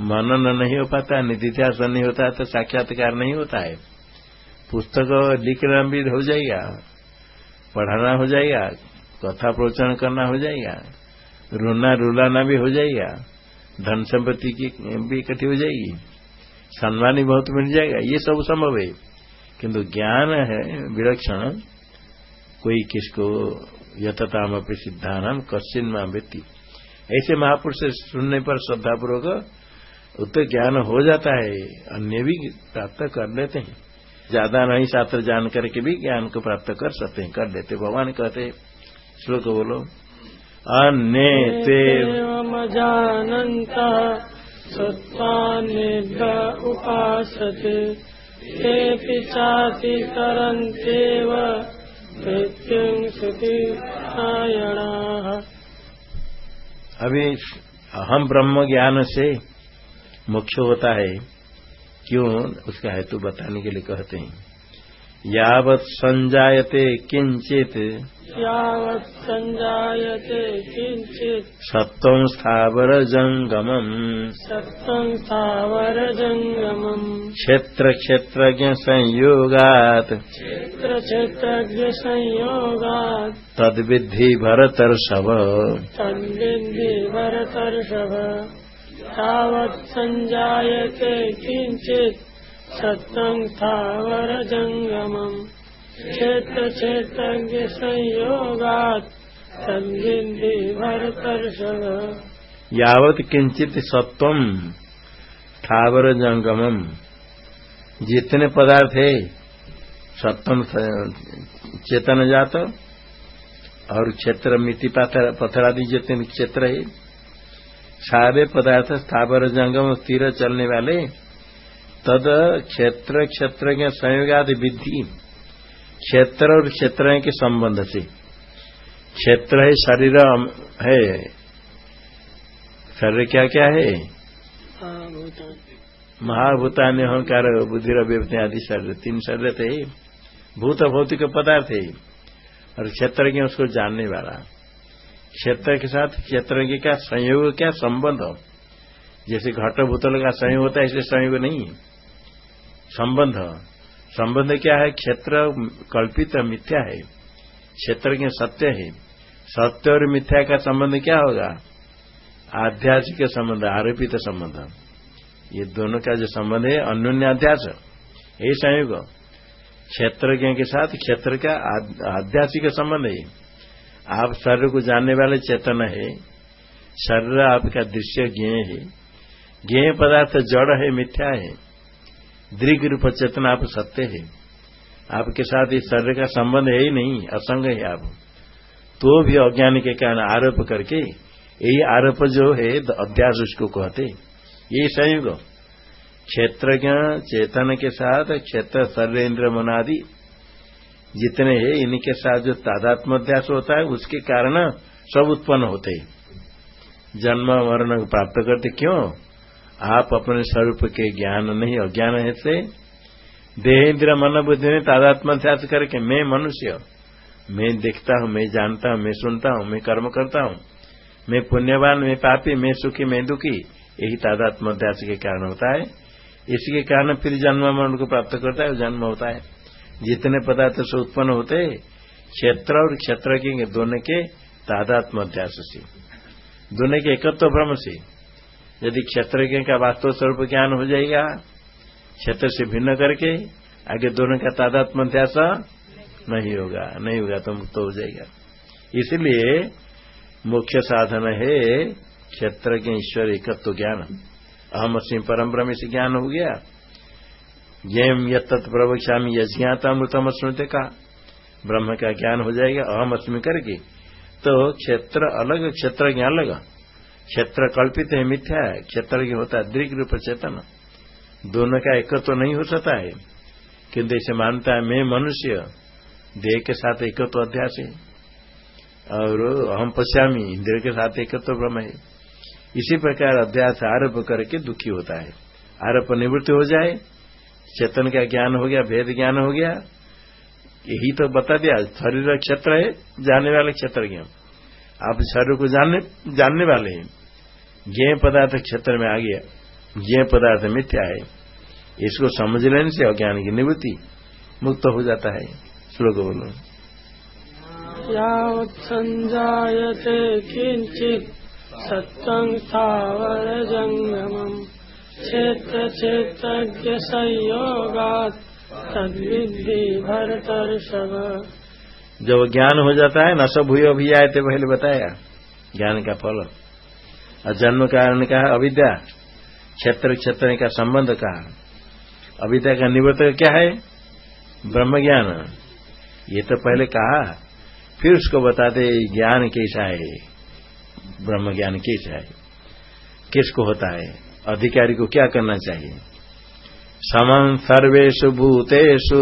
मनन नहीं हो पाता निधिध्यास नहीं होता तो साक्षात्कार नहीं होता है। पुस्तक लिखना भी हो जाएगा, पढ़ाना हो जाएगा, कथा प्रवचन करना हो जाएगा, रोना रुलाना भी हो जाएगा, धन संपत्ति की भी इकट्ठी हो जाएगी, सम्मान भी बहुत मिल जाएगा, ये सब संभव है। किंतु ज्ञान है, विलक्षण, कोई किसको यथताम अपनी सिद्धान कश्चिन माँ व्यक्ति ऐसे महापुरुष से सुनने पर श्रद्धापूर्वक उत्तर ज्ञान हो जाता है, अन्य भी प्राप्त कर लेते हैं। ज़्यादा नहीं शास्त्र जान करके भी ज्ञान को प्राप्त कर सकते हैं, कर लेते भगवान कहते श्लोक बोलो, अन्य जानता सत्तान्य उपासते अभी हम ब्रह्म ज्ञान से मुख्य होता है, क्यों? उसका हेतु बताने के लिए कहते हैं। यावत् सञ्जायते किञ्चित्। यावत् सञ्जायते किञ्चित्। सत्त्वं स्थावरजङ्गमम्। सत्त्वं स्थावरजङ्गमम्। क्षेत्रक्षेत्रज्ञसंयोगात्। क्षेत्रक्षेत्रज्ञसंयोगात्। तद्विद्धि भरतर्षभ। तद्विद्धि भरतर्षभ। किञ्चित् सत्त्वं स्थावरजङ्गमम् क्षेत्रक्षेत्रज्ञसंयोगात् तद्विद्धि भरतर्षभ यावत किंचित सत्वम स्थावर जंगमम। जितने पदार्थ है सत्वम चेतन जात और क्षेत्र मिट्टी पत्थर आदि जितने क्षेत्र है, सारे पदार्थ स्थावर जंगम स्थिर चलने वाले तद क्षेत्र क्षेत्र के संयोगादि विधि। क्षेत्र और क्षेत्र के संबंध से। क्षेत्र है शरीर है। शरीर क्या क्या है? महाभूतान्य अहंकार बुद्धि आदि शरीर। तीन शरीर थे। भूत भौतिक पदार्थ है। और क्षेत्र के उसको जानने वाला। क्षेत्र के साथ क्षेत्र के क्या संयोग क्या संबंध? जैसे घट भूतल का संयोग होता है ऐसे संयोग नहीं। संबंध। संबंध क्या है? क्षेत्र कल्पित मिथ्या है। क्षेत्र के सत्य है। सत्य और मिथ्या का संबंध क्या होगा? आध्यात्मिक संबंध, आरोपित संबंध। ये दोनों का जो संबंध है, अन्योन्याध्यास। यही संयोग। क्षेत्र के साथ क्षेत्र का आध्यात्मिक संबंध है। आप शरीर को जानने वाले चेतन है। शरीर आपका दृश्य ज्ञ है। ज्ञ पदार्थ जड़ है, मिथ्या है। दीर्घ रूप चेतना आप सत्य है। आपके साथ इस शरीर का संबंध है ही नहीं, असंग है आप। तो भी अज्ञान के कारण आरोप करके, यही आरोप जो है अध्यास उसको कहते यही संयोग। क्षेत्रज्ञ, चेतन के साथ क्षेत्र शरीर इंद्र मनादि, जितने हैं, इनके साथ जो तादात्म अध्यास होता है, उसके कारण सब उत्पन्न होते जन्म, मरण प्राप्त करते क्यों? आप अपने स्वरूप के ज्ञान नहीं, अज्ञान है से देहेन्द्र मन बुद्धि में तादात्म ध्यास करके मैं मनुष्य, मैं देखता हूँ, मैं जानता हूँ, मैं सुनता हूँ, मैं कर्म करता हूँ, मैं पुण्यवान, मैं पापी, मैं सुखी, मैं दुखी, यही तादात्म अध्यास के कारण होता है। इसके कारण फिर जन्म मरण को प्राप्त करता है जन्म होता है। जितने पदार्थ से उत्पन्न होते, क्षेत्र और क्षेत्र के दोनों के तादात्म अध्यास से, दोनों के एकत्व भ्रम से यदि क्षेत्रज्ञ का वास्तव स्वरूप ज्ञान हो जाएगा, क्षेत्र से भिन्न करके आगे दोनों का तादात्म ध्यास नहीं होगा नहीं होगा तो मुक्त हो जाएगा। इसलिए मुख्य साधन है क्षेत्र के ईश्वर एकत्व ज्ञान। अहम सिंह परम ब्रह्म से ज्ञान हो गया। यम यत प्रवक्ष्यामी यज्ञाता अमृतम स्मृत का। ब्रह्म का ज्ञान हो जाएगा, अहम अस्मी करके। तो क्षेत्र अलग, क्षेत्र ज्ञान अलग। क्षेत्र कल्पित है, मिथ्या है। क्षेत्र की होता है? दृग रूप चेतन। दोनों का एकत्व तो नहीं हो सकता है। किंतु इसे मानता है? मैं मनुष्य। देह के साथ एकत्व तो अध्यास। है और हम पश्यामी इंद्र के साथ एकत्व तो ब्रह्म है। इसी प्रकार अध्यास आरोप करके दुखी होता है। आरोप निवृत्ति हो जाए, चेतन का ज्ञान हो गया, भेद ज्ञान हो गया, यही तो बता दिया। शरीर क्षेत्र है, जाने वाले क्षेत्र ज्ञान। आप शरीर को जानने जानने वाले हैं। ज्ञ पदार्थ क्षेत्र में आ गया। ज्ञ पदार्थ मिथ्या है। इसको समझ लेने से अज्ञान की निवृत्ति मुक्त हो जाता है। श्लोक बोलो। संजायते किंचित सत्संग स्थावर जंगम क्षेत्र क्षेत्र संयोगात तद्विधि भरतर्षभ। जब ज्ञान हो जाता है, न सब हुए अभी आए थे पहले बताया। ज्ञान का फल। और जन्म कारण का अविद्या। क्षेत्र क्षेत्र का संबंध कहा। अविद्या का निवर्तक क्या है? ब्रह्म ज्ञान ये तो पहले कहा। फिर उसको बताते, ज्ञान कैसा है? ब्रह्म ज्ञान कैसा है? किसको होता है? अधिकारी को क्या करना चाहिए? समं सर्वेषु भूतेषु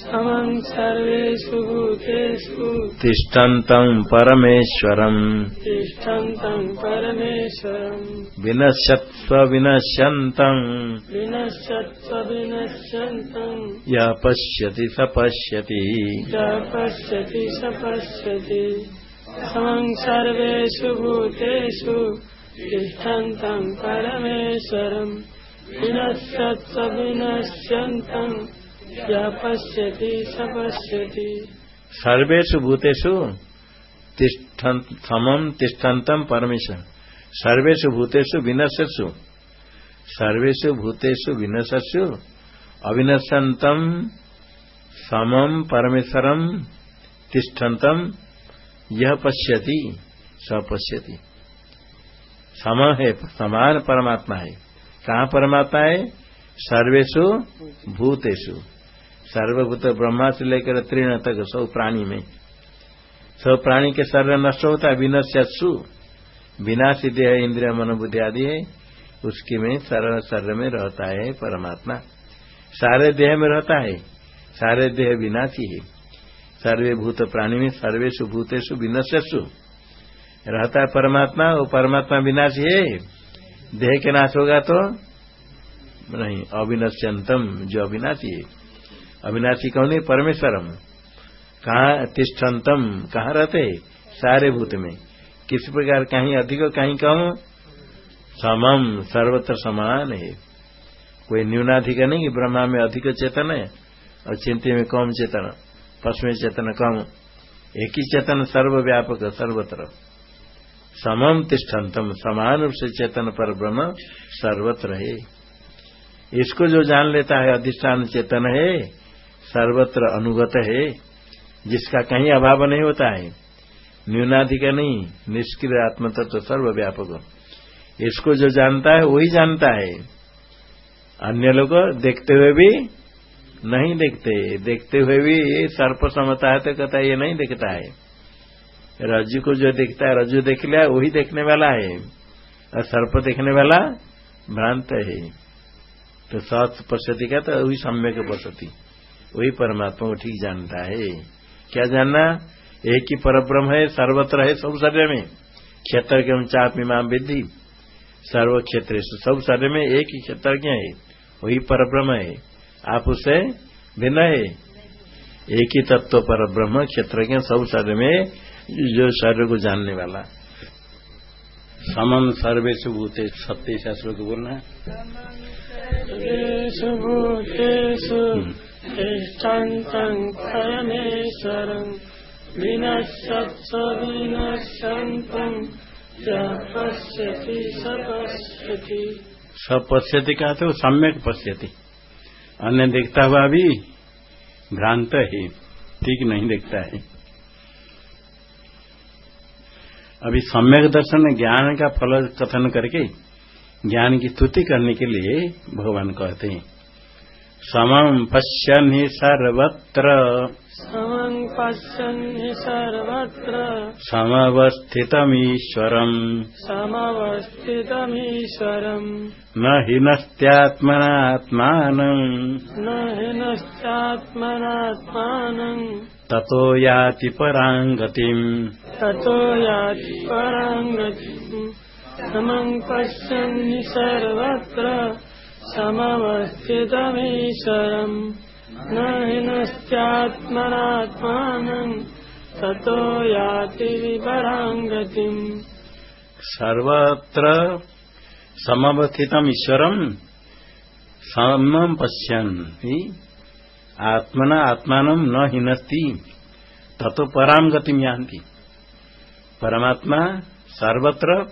समं सर्वेषु भूतेषु तिष्ठन्तम् परमेश्वरम् तिष्ठन्तम् परमेश्वरम् विनश्यत्स्व विनश्यन्तम् विनश्यत्स्व विनश्यन्तम् यह पश्यति स पश्यति य पश्यति स पश्यति समं सर्वेषु भूतेषु तिष्ठन्तं परमेश्वरम् विनश्यत्स विनश्यन्तम् य पश्यति स पश्यति सर्वेषु भूतेषु समम तिष्ठन्तम परमेश्वर। सर्वेषु भूतेषु विनशसु सर्वेषु भूतेषु विनशसु अविनशंतम समम परमेश्वरम तिष्ठन्तम यह पश्यति स पश्यति सम है, समान परमात्मा है। कहाँ परमात्मा है? सर्वेशु भूतेषु। सर्वभूत ब्रह्मा से लेकर तीर्ण तक सब प्राणी में। सब प्राणी के शरीर नष्ट होता है विनश्यु विनाशी देह, इंद्रिय, मनोबुद्धि आदि है, उसके में सरल शरीर में रहता है परमात्मा। सारे देह में रहता है, सारे देह विनाशी है। सर्वे भूत प्राणी में सर्वेशु भूतेषु विनश्यु रहता है परमात्मा, वो परमात्मा विनाशी है। देह के नाश होगा तो नहीं, अविनश्यंतम, जो अविनाशी है। अविनाशी कौन है? परमेश्वरम। कहा तिष्ठन्तम कहाँ रहते? सारे भूत में। किस प्रकार कहीं अधिक, कहीं कम? समम, सर्वत्र समान है। कोई न्यूनाधिक नहीं कि ब्रह्मा में अधिक चेतन है, और चिंती में कम चेतन पशु में चेतन कम। एक ही चेतन सर्वव्यापक, सर्वत्र। समम तिष्ठन्तम। समान रूप से चेतन पर ब्रह्म सर्वत्र है। इसको जो जान लेता है, अधिष्ठान चेतन है, सर्वत्र अनुगत है, जिसका कहीं अभाव नहीं होता है। न्यूनाधिक नहीं, निष्क्रिय आत्म तत्व सर्वव्यापक। इसको जो जानता है, वही जानता है। अन्य लोग देखते हुए भी नहीं देखते। देखते हुए भी ये सर्प समता है तो कहता है, ये नहीं देखता है। रज्जु को जो देखता है, रज्जु देख लिया, वही देखने वाला है। और सर्प देखने वाला भ्रांत है। तो सत पश्यति का तो वही सम्यक पश्यति। वही परमात्मा को ठीक जानता है। क्या जानना? एक ही पर ब्रह्म है, सर्वत्र है सब शरीर में। क्षेत्र के चाप इमाम विधि सर्व क्षेत्र सब शरीर में एक ही क्षेत्र है। वही पर ब्रह्म है। आप उसे भिन्न है। एक ही तत्व पर ब्रह्म क्षेत्र के सब शरीर में जो शरीर को जानने वाला समम सर्वेशु भूते सत्य श्लोक बोलना। पश्यति स पश्यति का तो सम्यक पश्यति। अन्य देखता हुआ भी भ्रांत है ठीक नहीं देखता है। अभी सम्यक दर्शन ज्ञान का फल कथन करके ज्ञान की स्तुति करने के लिए भगवान कहते हैं। समं पश्यन् हि सर्वत्र। समं पश्यन् हि सर्वत्र। समवस्थितमीश्वरम्। समवस्थितमीश्वरम्। न हिनस्त्यात्मनात्मानम् न हिनश्चात्मनात्मानम् ततो याति पराङ्गतिम् ततो याति पराङ्गतिम् समं पश्यन्ति सर्वत्र सममश्चिदवेश्वरम् न हिनश्चात्मनात्मानम् ततो याति पराङ्गतिम् सर्वत्र समवस्थितम् ईश्वरम् समम् पश्यन्ति। आत्मना आत्मान न हिनस्ति, ततो पराम गतिम यान्ति। परमात्मा सर्वत्र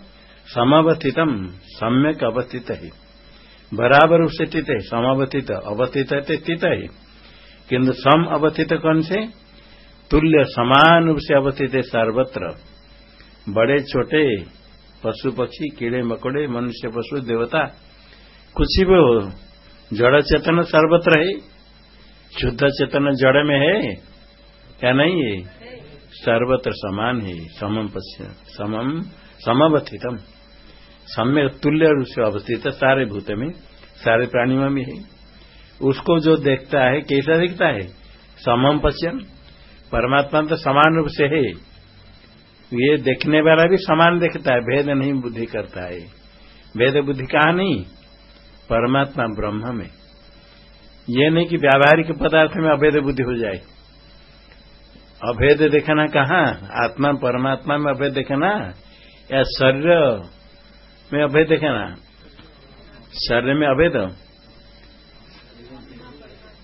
समवस्थितम सम्यक अवस्थित। है बराबर उससे स्थित है समावस्थित, अवस्थित है स्थित। है किंतु सम अवस्थित कौन से? तुल्य समान रूप से अवस्थित है सर्वत्र। बड़े, छोटे, पशु, पक्षी, कीड़े, मकोड़े, मनुष्य, पशु, देवता, कुछ भी हो, जड़ चेतन सर्वत्र है। शुद्ध चेतन जड़ में है? क्या नहीं है? सर्वत्र समान है समम समम समवस्थितम। सम्यक तुल्य रूप से अवस्थित है सारे भूत में, सारे प्राणियों में है। उसको जो देखता है, कैसा दिखता है? समम पश्चन परमात्मा तो समान रूप से है। ये देखने वाला भी समान देखता है, भेद नहीं, बुद्धि करता है। भेद बुद्धि कहा नहीं? परमात्मा ब्रह्म में। ये नहीं कि व्यावहारिक पदार्थ में अभेद बुद्धि हो जाए। अभेद देखना कहाँ? आत्मा, परमात्मा में अभेद देखना? या शरीर में अभेद देखना? शरीर में अभेद?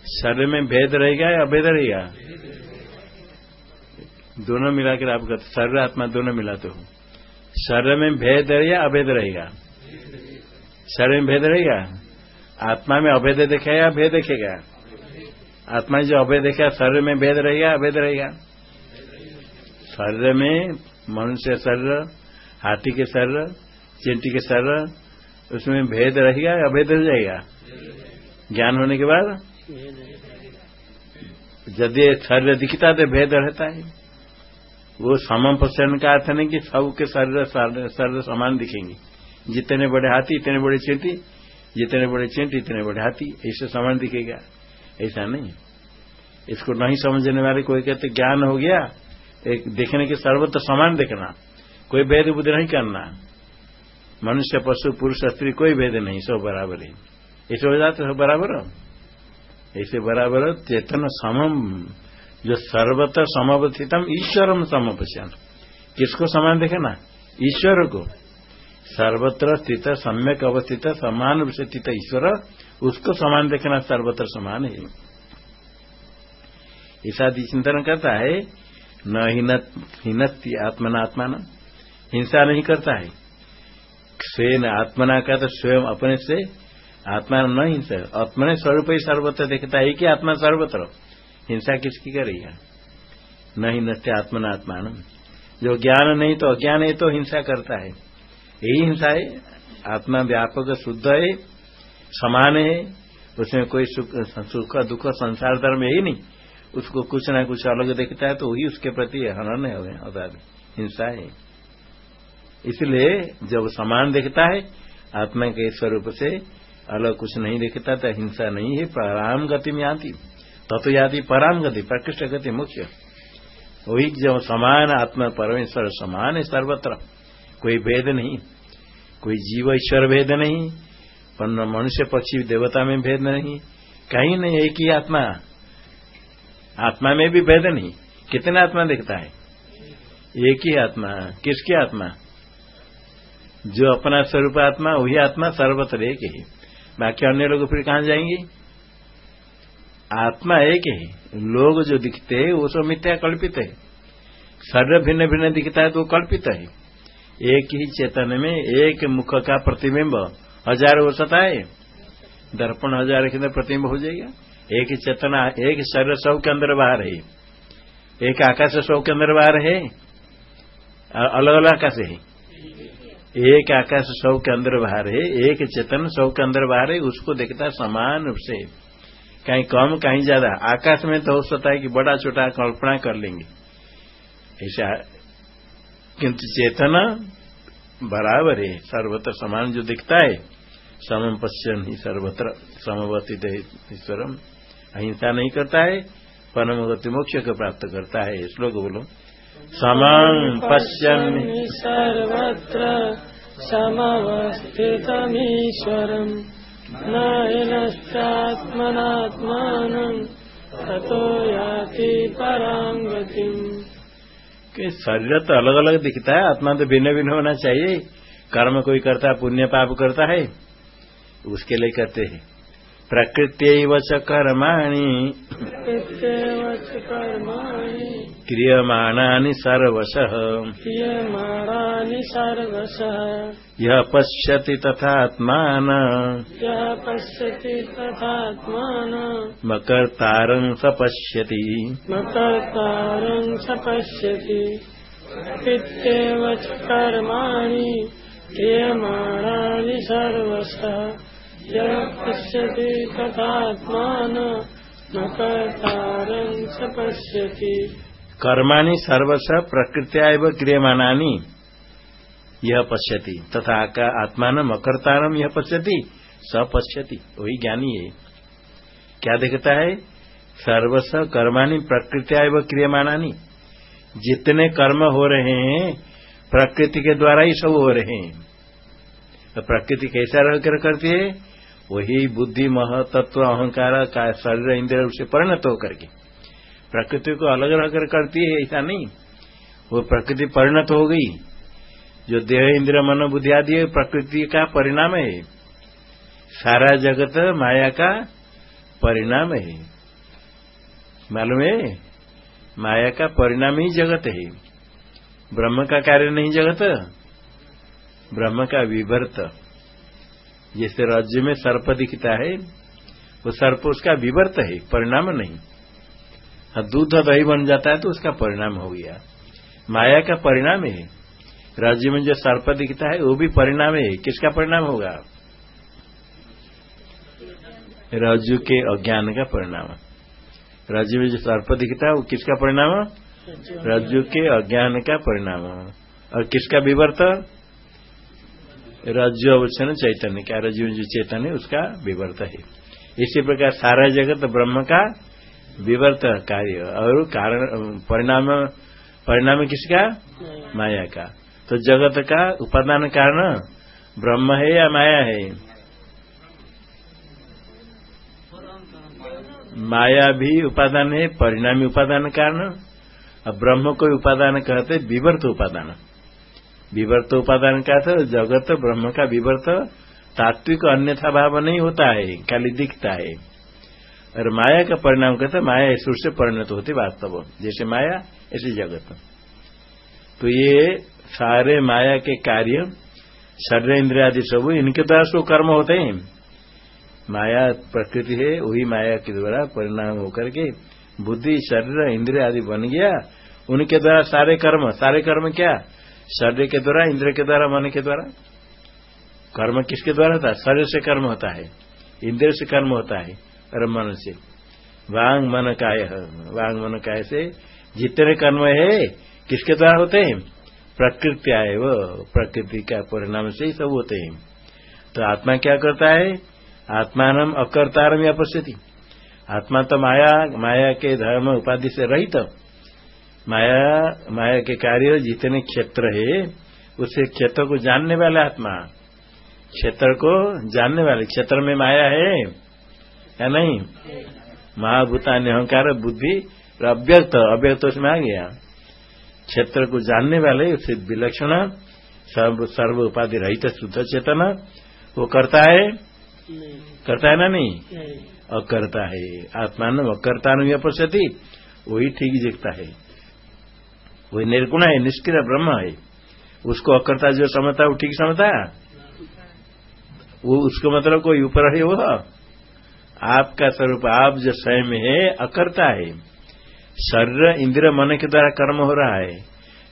शरीर में भेद रहेगा या अभेद रहेगा? दोनों मिलाकर आप कहते शरीर, आत्मा दोनों मिलाते हो। शरीर में भेद रहेगा अभेद रहेगा? शरीर में भेद रहेगा? आत्मा में अभेद देखेगा भेद देखेगा? आत्मा जो अभेद देखेगा शरीर में भेद रहेगा अभेद रहेगा शरीर में मनुष्य शरीर, हाथी के शरीर, चिंटी के शरीर, उसमें भेद रहेगा अभेद हो जाएगा? ज्ञान होने के बाद? यदि शरीर दिखता तो भेद रहता है। वो समम प्रसन्न का अर्थ नहीं कि सबके शरीर शरीर समान दिखेंगे। जितने बड़े हाथी, इतने बड़े चींटी जितने बड़े चींटी इतने बड़े हाथी, ऐसे समान दिखेगा। ऐसा नहीं। इसको नहीं समझने वाले कोई कहते ज्ञान हो गया, एक देखने के सर्वत्र समान देखना। कोई भेद बुद्ध नहीं करना। मनुष्य, पशु, पुरुष, स्त्री, कोई भेद नहीं, सब बराबर है। ऐसे हो जाते सब बराबर? ऐसे बराबर चेतन समम, जो सर्वत्र समवस्थितम, ईश्वरम समपश्यन किसको समान देखना? ईश्वर को। सर्वत्र स्थित, सम्यक अवस्थित, समान रूप से स्थित ईश्वर, उसको समान देखना सर्वत्र समान है। ऐसा चिंतन करता है, न हिनती आत्मना आत्मान हिंसा नहीं करता है। स्वयं आत्मना का तो स्वयं अपने से आत्मा न हिंसा, अपने स्वरूप ही सर्वत्र देखता है कि आत्मा सर्वत्र। हिंसा किसकी करेगा नहीं नत्य आत्मनात्मान। जो ज्ञान नहीं तो अज्ञान है तो हिंसा करता है। यही हिंसा है आत्मा व्यापक, शुद्ध है, समान है। उसमें कोई सुख दुख, संसार, धर्म है ही नहीं। उसको कुछ ना कुछ अलग देखता है तो वही उसके प्रति हनन है हिंसा है। इसलिए जब समान देखता है, आत्मा के स्वरूप से अलग कुछ नहीं देखता तो हिंसा नहीं है, पराम गति में आती। तत्व यादि पराम गति, प्रकृष्ट गति मुख्य। वही जब समान आत्मा परमेश्वर समान है सर्वत्र। कोई भेद नहीं, कोई जीव ईश्वर भेद नहीं, पर मनुष्य पक्षी देवता में भेद नहीं। कहीं नहीं एक ही आत्मा। आत्मा में भी भेद नहीं। कितने आत्मा दिखता है? एक ही आत्मा। किसकी आत्मा? जो अपना स्वरूप आत्मा, वही आत्मा सर्वत्र एक ही। बाकी अन्य लोग फिर कहाँ जाएँगे? आत्मा एक ही। लोग जो दिखते हैं, वो सब मिथ्या कल्पित है। शरीर भिन्न भिन्न दिखता है तो कल्पित है। एक ही चेतन में, एक मुख का प्रतिबिंब। हज़ार हो सकता है दर्पण हज़ार के अंदर प्रतिबिंब हो जाएगा। एक ही चेतना, एक शरीर सब के अंदर बाहर है। एक आकाश सब के अंदर बाहर है। अलग अलग आकाश है। एक आकाश सब के अंदर बाहर है, एक चेतन सब के अंदर बाहर है, उसको देखता समान रूप से। कहीं कम, कहीं ज़्यादा। आकाश में तो हो सकता है कि बड़ा छोटा कल्पना कर लेंगे। ऐसा किंतु चेतना बराबर है, सर्वत्र समान जो दिखता है समम पश्चन ही सर्वत्र, समवर्तित ईश्वरम अहिंसा नहीं करता है परम गति मोक्ष को प्राप्त करता है, श्लोक बोलो। समम पश्चन सर्वत्र समवस्थितमीश्वरम नायनश्चात्मनात्मानं, ततो याति परां शरीर तो अलग अलग दिखता है। आत्मा तो भिन्न भिन्न होना चाहिए। कर्म कोई करता है, पुण्य पाप करता है, उसके लिए करते हैं। प्रकृत्यैव च कर्माणि क्रियमाणानि सर्वशः। क्रियमाणानि सर्वशः। यः पश्यति तथात्मान। यः पश्यति तथात्मान। मकर्तारं स पश्यति। मकर्तारं स पश्यति। इत्येव च कर्माणि क्रियमाणानि सर्वशः। यः पश्यति तथात्मान, न कर्तारं स पश्यति। कर्माणि प्रकृत्या एवं क्रियमाणानि यह पश्यति। तथा का आत्मान अकर्तारम यह पश्यति, स पश्यति। वही ज्ञानी है। क्या देखता है? सर्वस कर्माणि प्रकृत्या एवं क्रियमाणानी। जितने कर्म हो रहे हैं, प्रकृति के द्वारा ही सब हो रहे हैं। तो प्रकृति कैसा रहकर करती है? वही बुद्धि, मह, तत्व, अहंकार, का शरीर इंद्र से परिणत होकर के। प्रकृति को अलग अलग करती है, ऐसा नहीं। वो प्रकृति परिणत हो गई। जो देह इंद्र मन, बुद्धि आदि प्रकृति का परिणाम है। सारा जगत, माया का परिणाम है। मालूम है? माया का परिणाम ही जगत है। ब्रह्म का कार्य नहीं जगत। ब्रह्म का विवर्त। जैसे राज्य में सर्प दिखता है वो सर्प उसका विवर्त है परिणाम नहीं। हाँ, दूध दही बन जाता है तो उसका परिणाम हो गया। माया का परिणाम है। राज्य में जो सर्प दिखता है वो भी परिणाम है। किसका परिणाम होगा? रज्जु के अज्ञान का परिणाम। राज्य में जो सर्प दिखता है वो किसका परिणाम? रज्जु के अज्ञान का परिणाम। और किसका विवर्त? रज्जु अवचन चैतन्य क्या रज्जु जो चैतन्य उसका विवर्त है। इसी प्रकार सारा जगत ब्रह्म का विवर्त कार्य और कारण, परिणाम परिणाम किसका? माया का। तो जगत का उपादान कारण ब्रह्म है या माया है? माया भी उपादान है, परिणामी उपादान कारण। और ब्रह्म को उपादान कहते विवर्त उपादान। विवर्त उपादान का तो जगत ब्रह्म का विवर्त तात्विक अन्यथा भाव नहीं होता है, खाली दिखता है। और माया का परिणाम कहते माया ईश्वर से परिणत होती वास्तव। जैसे माया, ऐसे जगत। तो ये सारे माया के कार्य, शरीर, इंद्रिया आदि सब, इनके द्वारा सो कर्म होते हैं। माया प्रकृति है, वही माया के द्वारा परिणाम होकर के बुद्धि, शरीर, इंद्रिया आदि बन गया। उनके द्वारा सारे कर्म सारे कर्म क्या? शरीर के द्वारा, इंद्र के द्वारा, मन के द्वारा? कर्म किसके द्वारा होता है? शरीर से कर्म होता है। इंद्र से कर्म होता है, और मन से। वांग मन काय। वांग मन काय से जितने कर्म है, किसके द्वारा होते हैं? प्रकृति आए वो, प्रकृति का परिणाम से ही सब होते हैं। तो आत्मा क्या करता है? आत्मान अकर्तारम या आत्मा तो माया माया के धर्म उपाधि से रहित। तो। माया माया के कार्य जितने क्षेत्र है उसे क्षेत्र को जानने वाले आत्मा क्षेत्र को जानने वाले क्षेत्र में माया है या नहीं? महाभूता अहंकार बुद्धि अव्यक्त अव्यक्त उसमें आ गया। क्षेत्र को जानने वाले उसे विलक्षण सर्व सर्व उपाधि रहित शुद्ध चेतन वो करता है? करता है ना नहीं? अकर्ता है। आत्मान अकर्ता नहीं अपस्यति वही ठीक दिखता है। वही निर्गुण है, निष्क्रिय ब्रह्म है। उसको अकर्ता जो समझता है, वो ठीक समझता वो उसको मतलब कोई ऊपर है वो? आपका स्वरूप, आप जो स्वयं है, अकर्ता है। शरीर इंद्र मन के द्वारा कर्म हो रहा है।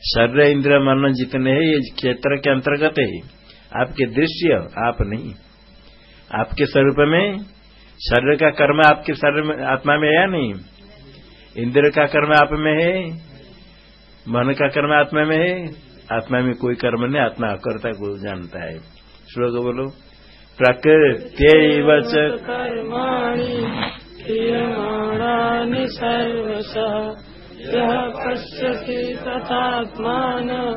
शरीर इंद्र मन जितने हैं, ये क्षेत्र के अंतर्गत है। आपके दृश्य, आप नहीं। आपके स्वरूप में, शरीर का कर्म आपके शरीर में, आत्मा में है या नहीं? इंद्र का कर्म आप में है। मन का कर्म आत्मा में है आत्मा में कोई कर्म नहीं आत्मा कर्ता को जानता है। श्लोक बोलो। प्रकृत्य कर्माणि सर्वश पश्यति तथात्मान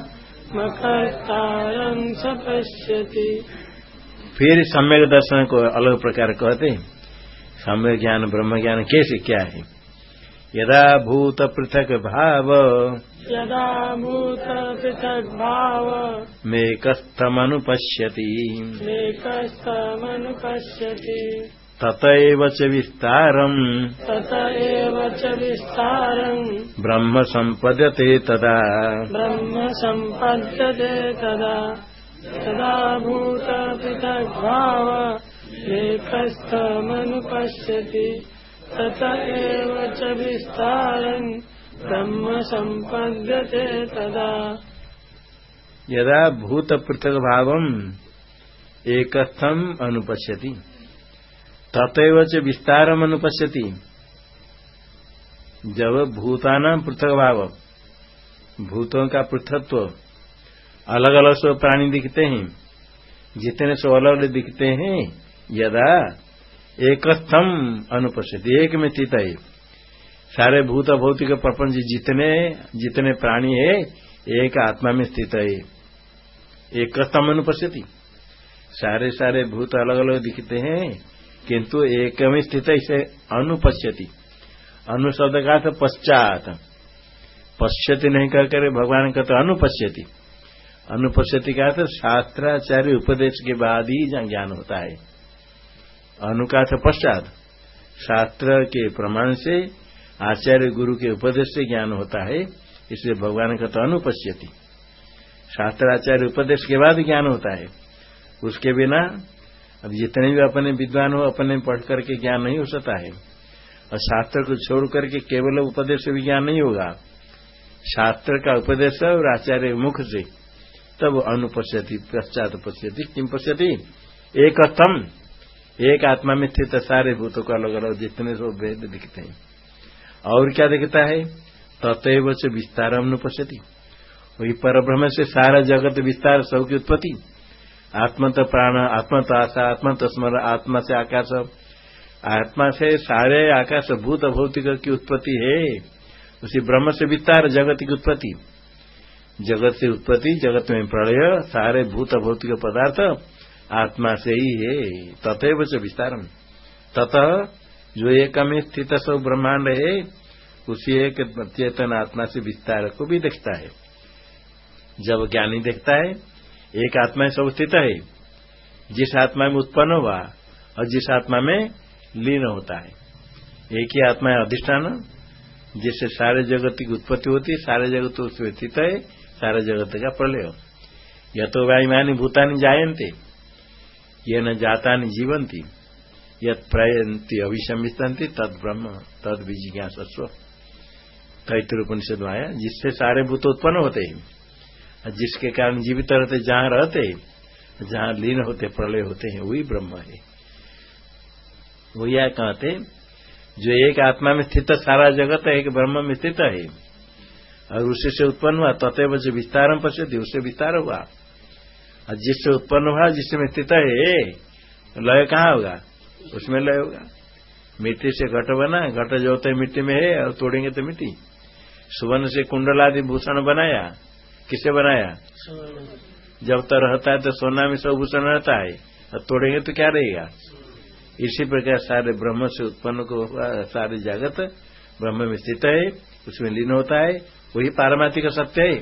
मकर्तारं स पश्यति। फिर सम्यक दर्शन को अलग प्रकार कहते सम्यक ज्ञान ब्रह्म ज्ञान कैसे क्या है? यदा भूत पृथक भाव यदा भूत पृथक भाव मेकस्थमनुपश्यति मेकस्थमनुपश्यति ततएव च विस्तारम्। ततएव च विस्तारम्। ब्रह्म सम्पद्यते तदा। ब्रह्म सम्पद्यते तदा। तदा भूत पृथग्भाव एकस्थमनुपश्यति तत च ब्रह्म तदा। यदा भूत पृथक भाव एकस्थम अनुपश्यति, ततव च विस्तारम अनुपश्यति। जब भूताना पृथक भाव भूतों का पृथत्व अलग अलग सब प्राणी दिखते हैं, जितने सो अलग दिखते हैं, यदा एकस्थम अनुपस्थित। एक में स्थित है। सारे भूत भौतिक प्रपंच जितने जितने प्राणी है, एक आत्मा में स्थित है। एकस्थम अनुपस्थिति। सारे सारे भूत अलग अलग दिखते हैं, किंतु एक में स्थित इसे अनुपश्यति अनुशब्द का तो पश्चात। पश्यति नहीं कह कर भगवान का तो अनुपश्यति अनुपश्यति का तो शास्त्राचार्य उपदेश के बाद ही ज्ञान होता है। अनु का तो पश्चात शास्त्र के प्रमाण से, आचार्य गुरु के उपदेश से ज्ञान होता है, इसलिए भगवान का तो अनुपश्यति शास्त्राचार्य उपदेश के बाद ज्ञान होता है। उसके बिना अब जितने भी अपने विद्वान हो, अपने पढ़ करके ज्ञान नहीं हो सकता है। और शास्त्र को छोड़ करके केवल उपदेश भी ज्ञान नहीं होगा। शास्त्र का उपदेश और आचार्य मुख से। तब अनुपश्यति पश्चात पश्यति किम पश्यति? एक तम एक आत्मा में स्थित सारे भूतों का अलग अलग जितने सब भेद दिखते हैं। और क्या दिखता है? तत्व से विस्तार अनुपश्यति वही पर ब्रह्म से सारा जगत विस्तार सब की उत्पत्ति। आत्म तो प्राण आत्म तो आशा आत्म तो स्मर, आत्मा से आकाश। आत्मा से सारे आकाश भूत भौतिक की उत्पत्ति है। उसी ब्रह्म से विस्तार जगत की उत्पत्ति। जगत से उत्पत्ति, जगत में प्रलय, सारे भूत भौतिक पदार्थ आत्मा से ही है, तथैव से विस्तार ततः जो एक में स्थित सब ब्रह्मांड है, उसी एक चेतन आत्मा से विस्तार को भी देखता है। जब ज्ञानी देखता है, एक आत्मा सब स्थित है, जिस आत्मा में उत्पन्न हुआ और जिस आत्मा में लीन होता है। एक ही आत्मा है अधिष्ठान, जिससे सारे जगत की उत्पत्ति होती है, सारे जगत उसमें स्थित है, सारे जगत का प्रलय। यह तो वायुमानी भूतानी जायन्ते। ये न जाता नहीं जीवंती यद प्रयंती अभिशमिस्तंती तद ब्रह्म, तद विजिज्ञासस्व। तैत्र उपनिषद आया जिससे सारे भूत उत्पन्न होते हैं जिसके कारण जीवित रहते, जहाँ रहते जहाँ लीन होते, प्रलय होते हैं, वही ब्रह्म है। वही यह कहते जो एक आत्मा में स्थित सारा जगत है, एक ब्रह्म में स्थित है, और उसी से उत्पन्न हुआ, तत्व जो विस्तार पश्चित उससे विस्तार हुआ। और जिससे उत्पन्न हुआ जिसमें स्थित है लय कहाँ होगा? उसमें लय होगा। मिट्टी से घट बना, घट जो होते मिट्टी में है, और तोड़ेंगे तो मिट्टी। सुवर्ण से कुंडल आदि भूषण बनाया। किसे बनाया? जब तक रहता है तो सोना में सब भूषण रहता है। और तोड़ेंगे तो क्या रहेगा? इसी प्रकार सारे ब्रह्म से उत्पन्न को सारे जगत ब्रह्म में स्थित है, उसमें लीन होता है। वही पारमार्थिक सत्य है।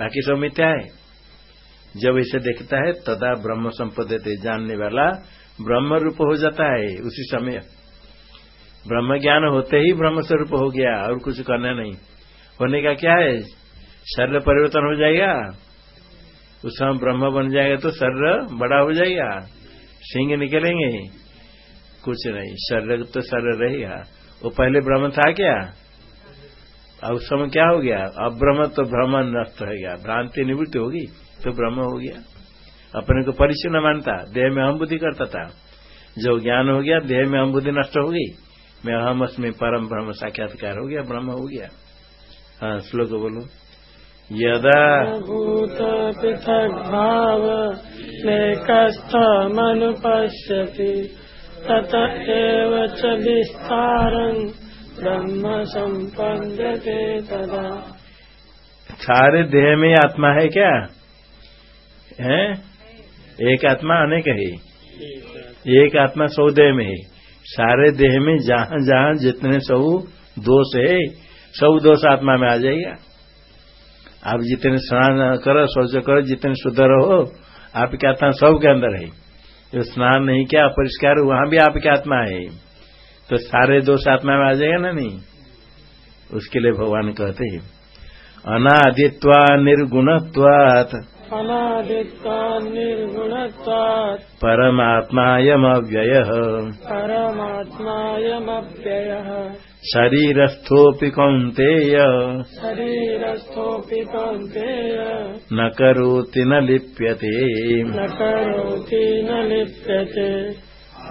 बाकी सब मिथ्या है। जब इसे देखता है, तदा ब्रह्म संपदते जानने वाला ब्रह्म रूप हो जाता है उसी समय। ब्रह्म ज्ञान होते ही ब्रह्म स्वरूप हो गया और कुछ करना नहीं। होने का क्या है? शरीर परिवर्तन हो जाएगा। उस समय ब्रह्म बन जाएगा तो शरीर बड़ा हो जाएगा। सिंह निकलेंगे। कुछ नहीं। शरीर तो शरीर रहेगा। वो पहले ब्रह्म था क्या? अब समय क्या हो गया? अब ब्रह्म तो ब्रह्म नष्ट हो गया। भ्रांति निवृत्ति होगी। तो ब्रह्म हो गया। अपने को परिचय न मानता देह में हम बुद्धि करता था। जो ज्ञान हो गया देह में हम बुद्धि नष्ट हो गई। मैं अहम में परम ब्रह्म साक्षात्कार हो गया ब्रह्म हो गया। हाँ श्लोक बोलो। यदा भूत पृथग्भाव नेकस्थमनुपश्यति तत एव च ब्रह्म संपद्यते तदा। सारे देह में आत्मा है क्या? है? एक आत्मा अनेक है। एक आत्मा सौ देह में है। सारे देह में जहाँ जहाँ जितने सब दोष है सब दोष आत्मा में आ जाएगा। आप जितने स्नान करो, शौच करो, जितने शुद्ध रहो, आपकी आत्मा सबके अंदर है। जो स्नान नहीं किया, अपरिष्कार, वहाँ भी आपकी आत्मा है। तो सारे दोष आत्मा में आ जाएगा ना नहीं? उसके लिए भगवान कहते हैं, अनादित्वा निर्गुणत्वात्। अनादित्वा निर्गुणत्वात्। परमात्मायमव्ययः। परमात्मायमव्ययः। शरीरस्थोऽपि कौन्तेय। शरीरस्थोऽपि कौन्तेय। न करोति न लिप्यते। न करोति न लिप्यते।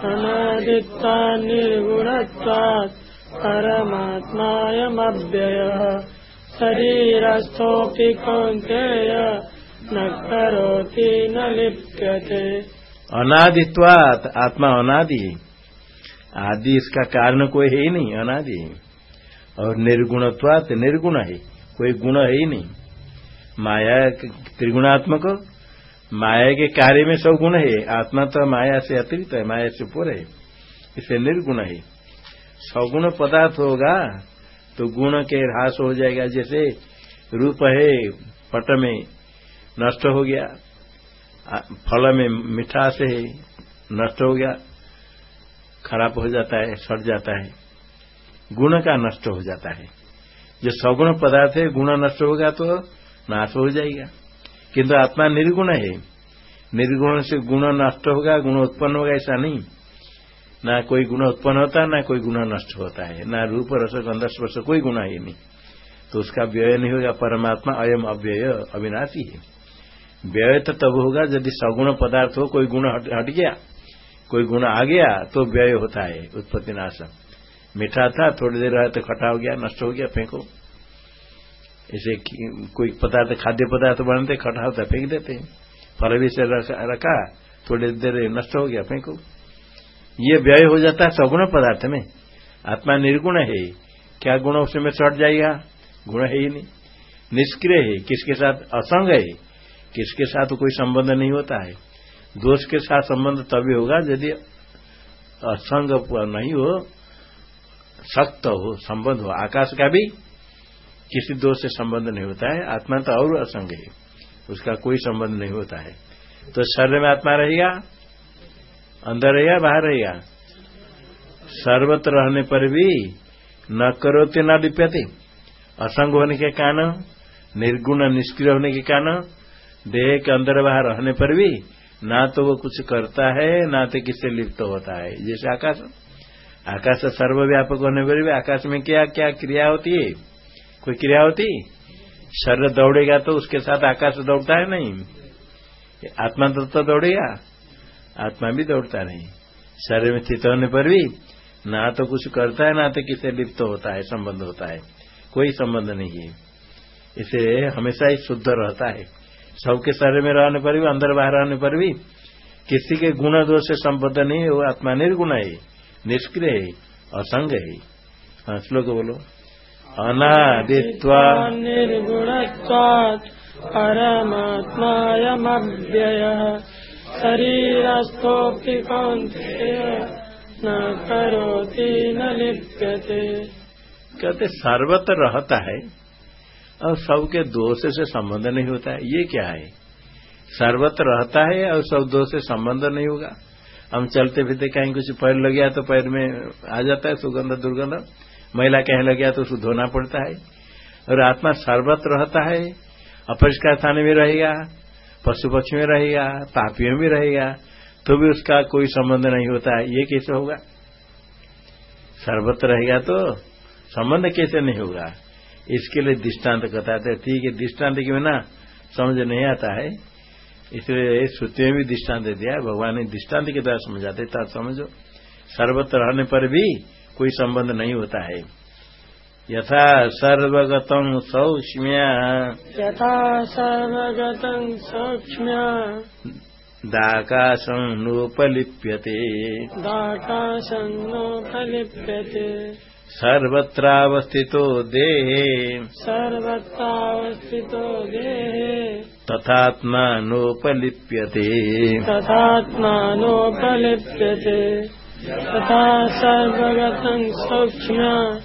अनादित्वा निर्गुणत्वात्। परमात्मायमव्ययः। शरीरस्थोऽपि कौन्तेय। न करोति न लिप्यते। अनादित्वात आत्मा अनादि। आदि इसका कारण कोई है ही नहीं, अनादि। और निर्गुणत्वात निर्गुण है, कोई गुण है ही नहीं। माया त्रिगुणात्मक, माया के कार्य में सब गुण है। आत्मा तो माया से अतिरिक्त है, माया से पूरे है इसे निर्गुण है। सगुण पदार्थ होगा तो गुण के ह्रास हो जाएगा। जैसे रूप है, पट में नष्ट हो गया। फल में मिठास है, नष्ट हो गया। खराब हो जाता है, सड़ जाता है। गुण का नष्ट हो जाता है। जो सगुण पदार्थ है, गुण नष्ट होगा तो नाश हो जाएगा। किंतु आत्मा निर्गुण है। निर्गुण से गुण नष्ट होगा, गुण उत्पन्न होगा, ऐसा नहीं। ना कोई गुण उत्पन्न होता है ना कोई गुण नष्ट होता है। ना रूप, रस, गंध, स्पर्श, कोई गुण ही नहीं। तो उसका व्यय नहीं होगा। परमात्मा अयम अव्यय, अविनाशी है। व्यय तो तब होगा यदि सगुण पदार्थ हो कोई गुण हट, गया कोई गुण आ गया तो व्यय होता है उत्पत्ति नाश। मीठा था थोड़ी देर रहा तो खटा हो गया नष्ट हो गया फेंको। इसे कोई पदार्थ खाद्य पदार्थ बनते खटा होता फेंक देते। फल भी से रखा थोड़ी देर नष्ट हो गया फेंको। ये व्यय हो जाता है सगुण पदार्थ में। आत्मा निर्गुण है क्या गुण उसमें चढ़ जाएगा? गुण है ही नहीं। निष्क्रिय है किसके साथ? असंग है। किसके साथ कोई संबंध नहीं होता है। दोष के साथ संबंध तभी होगा यदि असंग नहीं हो सख्त हो, संबंध हो। आकाश का भी किसी दोष से संबंध नहीं होता है, आत्मा तो और असंग है, उसका कोई संबंध नहीं होता है। तो शरीर में आत्मा रहेगा, अंदर रहेगा, बाहर रहेगा। सर्वत्र रहने पर भी न करोते न लिप्यते। असंग होने के कारण, निर्गुण निष्क्रिय होने के कारण देह के अंदर बाहर रहने पर भी ना तो वो कुछ करता है ना तो किससे लिप्त होता है। जैसे आकाश। आकाश सर्वव्यापक होने पर भी आकाश में क्या क्या क्रिया होती है? कोई क्रिया होती? शरीर दौड़ेगा तो उसके साथ आकाश दौड़ता है नहीं। आत्मा तो, तो दौड़ेगा आत्मा भी दौड़ता नहीं। शरीर में स्थित होने पर भी ना तो कुछ करता है ना तो किसे लिप्त होता है संबंध होता है। कोई संबंध नहीं है। इसे हमेशा ही शुद्ध रहता है। सबके शरीर में रहने पर भी अंदर बाहर रहने पर भी किसी के गुण दोष से संबद्ध नहीं है वो आत्मा निर्गुण है निष्क्रिय है असंग है। हाँ श्लोक बोलो। अनादित्वा। निर्गुणत्वात् परमात्मायमव्ययः। शरीरस्थोऽपि कौन्तेय न करोति न लिप्यते। कहते सर्वत्र रहता है। और सबके दोष से संबंध नहीं होता है। ये क्या है? सर्वत्र रहता है और सब दोष से संबंध नहीं होगा। हम चलते फिरते कहीं कुछ पैर लग गया तो पैर में आ जाता है सुगंध, दुर्गंध। महिला कहीं लग गया तो उसको धोना पड़ता है। और आत्मा सर्वत्र रहता है। अपरिष्कार स्थान में रहेगा, पशु पक्षी में रहेगा पापियों में रहेगा तो भी उसका कोई संबंध नहीं होता है। ये कैसे होगा? सर्वत्र रहेगा तो संबंध कैसे नहीं होगा? इसके लिए दृष्टांत बताते ठीक है दृष्टांत के बिना समझ नहीं आता है। इसलिए श्रुति में भी दृष्टांत दिया भगवान ने दृष्टांत के द्वारा समझाते था समझो सर्वत्र रहने पर भी कोई संबंध नहीं होता है। यथा सर्वगतम सौक्ष्म्या। यथा सर्वगतं सौक्ष्म्या। दाकाशं नोपलिप्यते। दाकाशं नोपलिप्यते। सर्वत्रावस्थितो देहे। सर्वत्रावस्थितो देहे। तथात्मा नोपलिप्यते तथात्मानोपलिप्यते। तथा सर्वगतं सौक्ष्म्या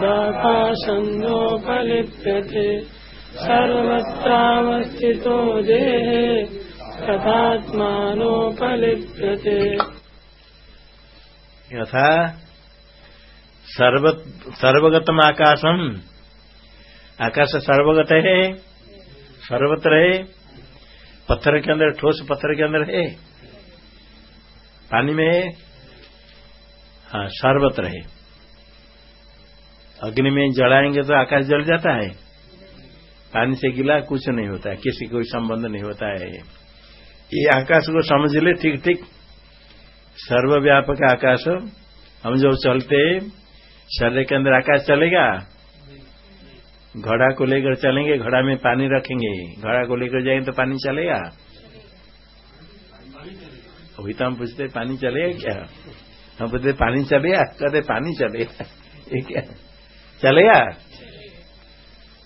दाकाशन्नोपलिप्यते सर्वत्रावस्थितो देहे। तथात्मानोपलिप्यते। यथा सर्व सर्वगतम आकाशम आकाश सर्वगत है। सर्वत्र है। पत्थर के अंदर, ठोस पत्थर के अंदर है। पानी में है। हाँ सर्वत्र है। अग्नि में जलाएँगे तो आकाश जल जाता है। पानी से गिला कुछ नहीं होता है। किसी कोई संबंध नहीं होता है। ये आकाश को समझ ले ठीक ठीक सर्वव्यापक आकाश। हम जो चलते शरीर के अंदर आकाश चलेगा? घड़ा को लेकर चलेंगे, घड़ा में पानी रखेंगे। घड़ा को लेकर जाएँगे तो पानी चलेगा? अभी तो हम पूछते पानी चलेगा क्या? हम पूछते पानी चलेगा? कहते पानी चलेगा। ये क्या? चलेगा?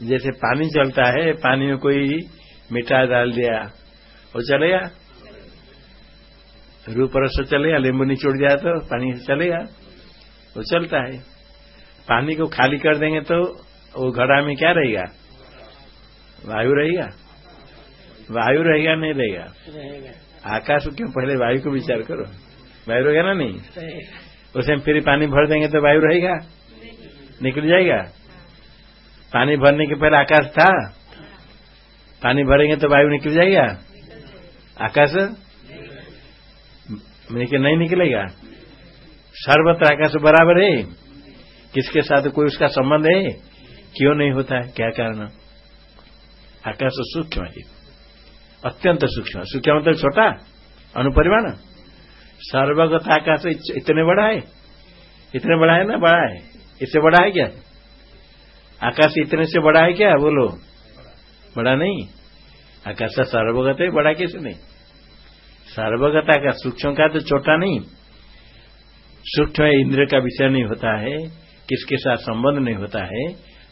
जैसे पानी चलता है, पानी में कोई मिठाई डाल दिया, वो चलेगा? रूप रस चलेगा, नींबू निचोड़ जाए तो पानी चलेगा? वो चलता है। पानी को खाली कर देंगे तो वो घड़ा में क्या रहेगा? वायु रहेगा? वायु रहेगा नहीं रहेगा? आकाश क्यों? पहले वायु को विचार करो। वायु रहेगा ना नहीं? उसमें फिर पानी भर देंगे तो वायु रहेगा? निकल जाएगा? पानी भरने के पहले आकाश था। पानी भरेंगे तो वायु निकल जाएगा? आकाश? लेकिन नहीं निकलेगा। सर्वत्र आकाश बराबर है। किसके साथ कोई उसका संबंध है? क्यों नहीं होता है? क्या कारण आकाश सूक्ष्म है। अत्यंत सूक्ष्म। सूक्ष्म मतलब छोटा, अनुपरिमाण। सर्वगत आकाश इतने बड़ा है। इतने बड़ा है ना? बड़ा है। इससे बड़ा है क्या? आकाश इतने से बड़ा है क्या? बोलो। बड़ा नहीं। आकाश का सर्वगत है, बड़ा कैसे नहीं? सर्वगत आकाश। सूक्ष्म का तो छोटा नहीं। सूक्ष्म इंद्र का विषय नहीं होता है। किसके साथ संबंध नहीं होता है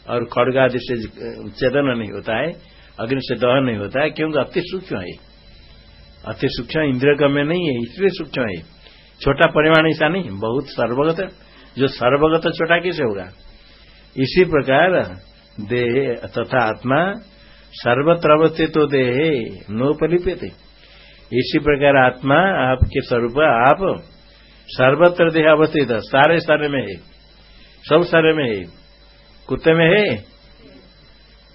और खड़ग से चेदन नहीं होता है, अग्नि से दहन नहीं होता है, क्योंकि अति सूक्ष्म है। अति सूक्ष्म इंद्र गम्य नहीं है, इसलिए सूक्ष्म है। छोटा परिमाण ऐसा नहीं, बहुत सर्वगत, जो सर्वगत छोटा कैसे होगा? इसी प्रकार देह तथा आत्मा सर्वत्र अवस्थित तो देह नोपलिप्यते। इसी प्रकार आत्मा आपके स्वरूप, आप सर्वत्र देह अवस्थित सारे सारे में है। सब सारे में है। कुत्ते में है?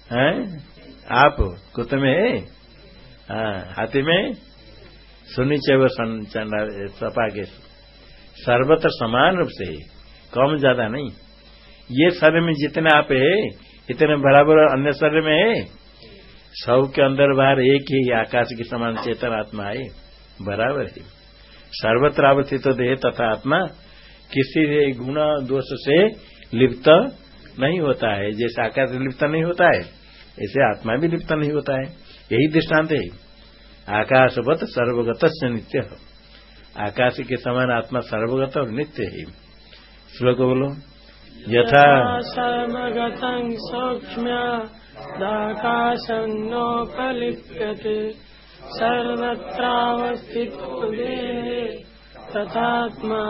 हैं? आप कुत्ते में है? हाँ, हाथी में? सुनिचे वो सपा के सर्वत्र समान रूप से है। कम ज़्यादा नहीं। ये शरीर में जितने आप है इतने बराबर अन्य शरीर में है। सब के अंदर बाहर एक ही आकाश के समान चेतन आत्मा है। बराबर है। सर्वत्र अवस्थित तो देह तथा आत्मा किसी गुण दोष से लिप्त नहीं होता है। जैसे आकाश लिप्त नहीं होता है, ऐसे आत्मा भी लिप्त नहीं होता है। यही दृष्टांत है। आकाशवत सर्वगत नित्य। आकाश के समान आत्मा सर्वगत और नित्य है। श्लोक बोलो। यथा सर्वगतं सौक्ष्म्यादाकाशं नोपलिप्यते सर्वत्रावस्थितो देहे तथात्मानोपलिप्यते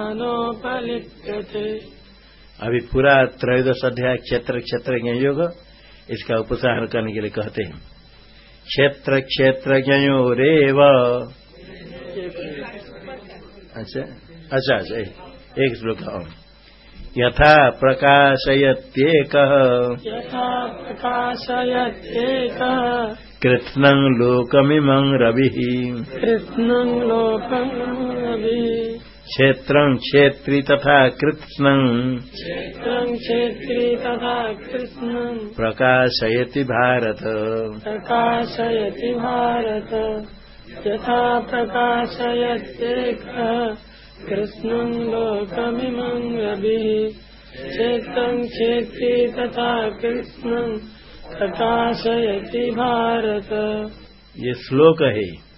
अभी पूरा त्रयोदश अध्याय क्षेत्र क्षेत्र योग इसका उपसंहार करने के लिए कहते हैं। क्षेत्र क्षेत्र रेव अच्छा अच्छा अच्छा एक श्लोक और। यथा प्रकाशयत्येक। प्रकाशयत्येकः। कृत्स्नं लोकमिमं रविः। कृत्स्नं लोकं रविः। क्षेत्रं क्षेत्री तथा कृत्स्नं। क्षेत्रं क्षेत्री तथा कृत्स्नं। प्रकाशयति भारत। प्रकाशयति भारत। यथा प्रकाशयत्येकः। कृष्णं लोकमिमं रविः। क्षेत्रं क्षेत्री तथा कृष्णं प्रकाशयति भारत। ये श्लोक है।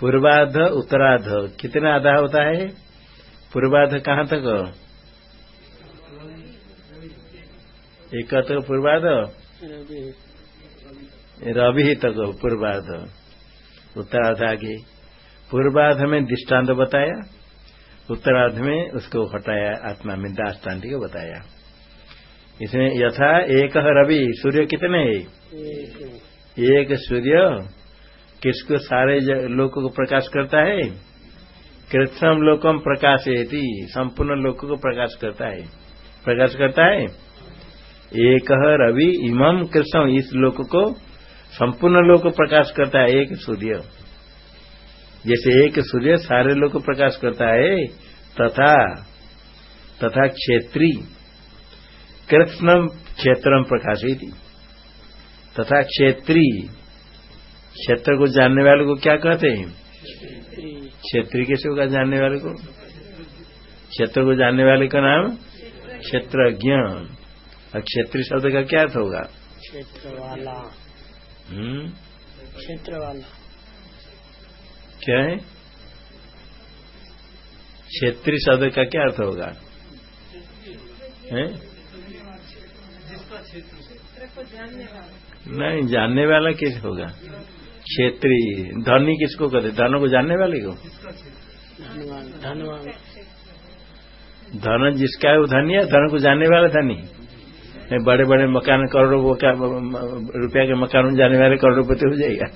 पूर्वाध उत्तराध कितना आधा होता है? पूर्वाध कहाँ तक? एक तक पूर्वाध? रवि। तक पूर्वाध। उत्तराध आगे। पूर्वार्ध में दृष्टांत बताया। उत्तरार्ध में उसको हटाया, आत्मा में दाष्टान्ति को बताया। इसमें यथा एक रवि, सूर्य कितने? है एक सूर्य। किसको सारे लोगों को प्रकाश करता है? कृष्णम लोकम प्रकाशयति, संपूर्ण लोगों को प्रकाश करता है। प्रकाश करता है? एक रवि इमम कृष्ण इस लोक को, संपूर्ण लोक प्रकाश करता है, एक सूर्य। जैसे एक सूर्य सारे लोग को प्रकाश करता है तथा तथा क्षेत्री कृष्णम क्षेत्रम प्रकाशित। तथा क्षेत्री क्षेत्र को जानने वाले को क्या कहते हैं? क्षेत्री कैसे होगा जानने वाले को? क्षेत्र को जानने वाले का नाम क्षेत्रज्ञ। और क्षेत्रीय शब्द का क्या अर्थ होगा? क्षेत्र वाला हम्म? क्षेत्र वाला क्या है? क्षेत्रीय शब्द का क्या अर्थ होगा? है? नहीं, जानने वाला किस होगा? क्षेत्रीय। धनी किसको कहते धन को जानने वाले को? धन जिसका है वो धनी है धन को जानने वाला धनी नहीं बड़े बड़े मकान, करोड़ों रुपया के मकान में जाने वाले करोड़पति हो जाएगा।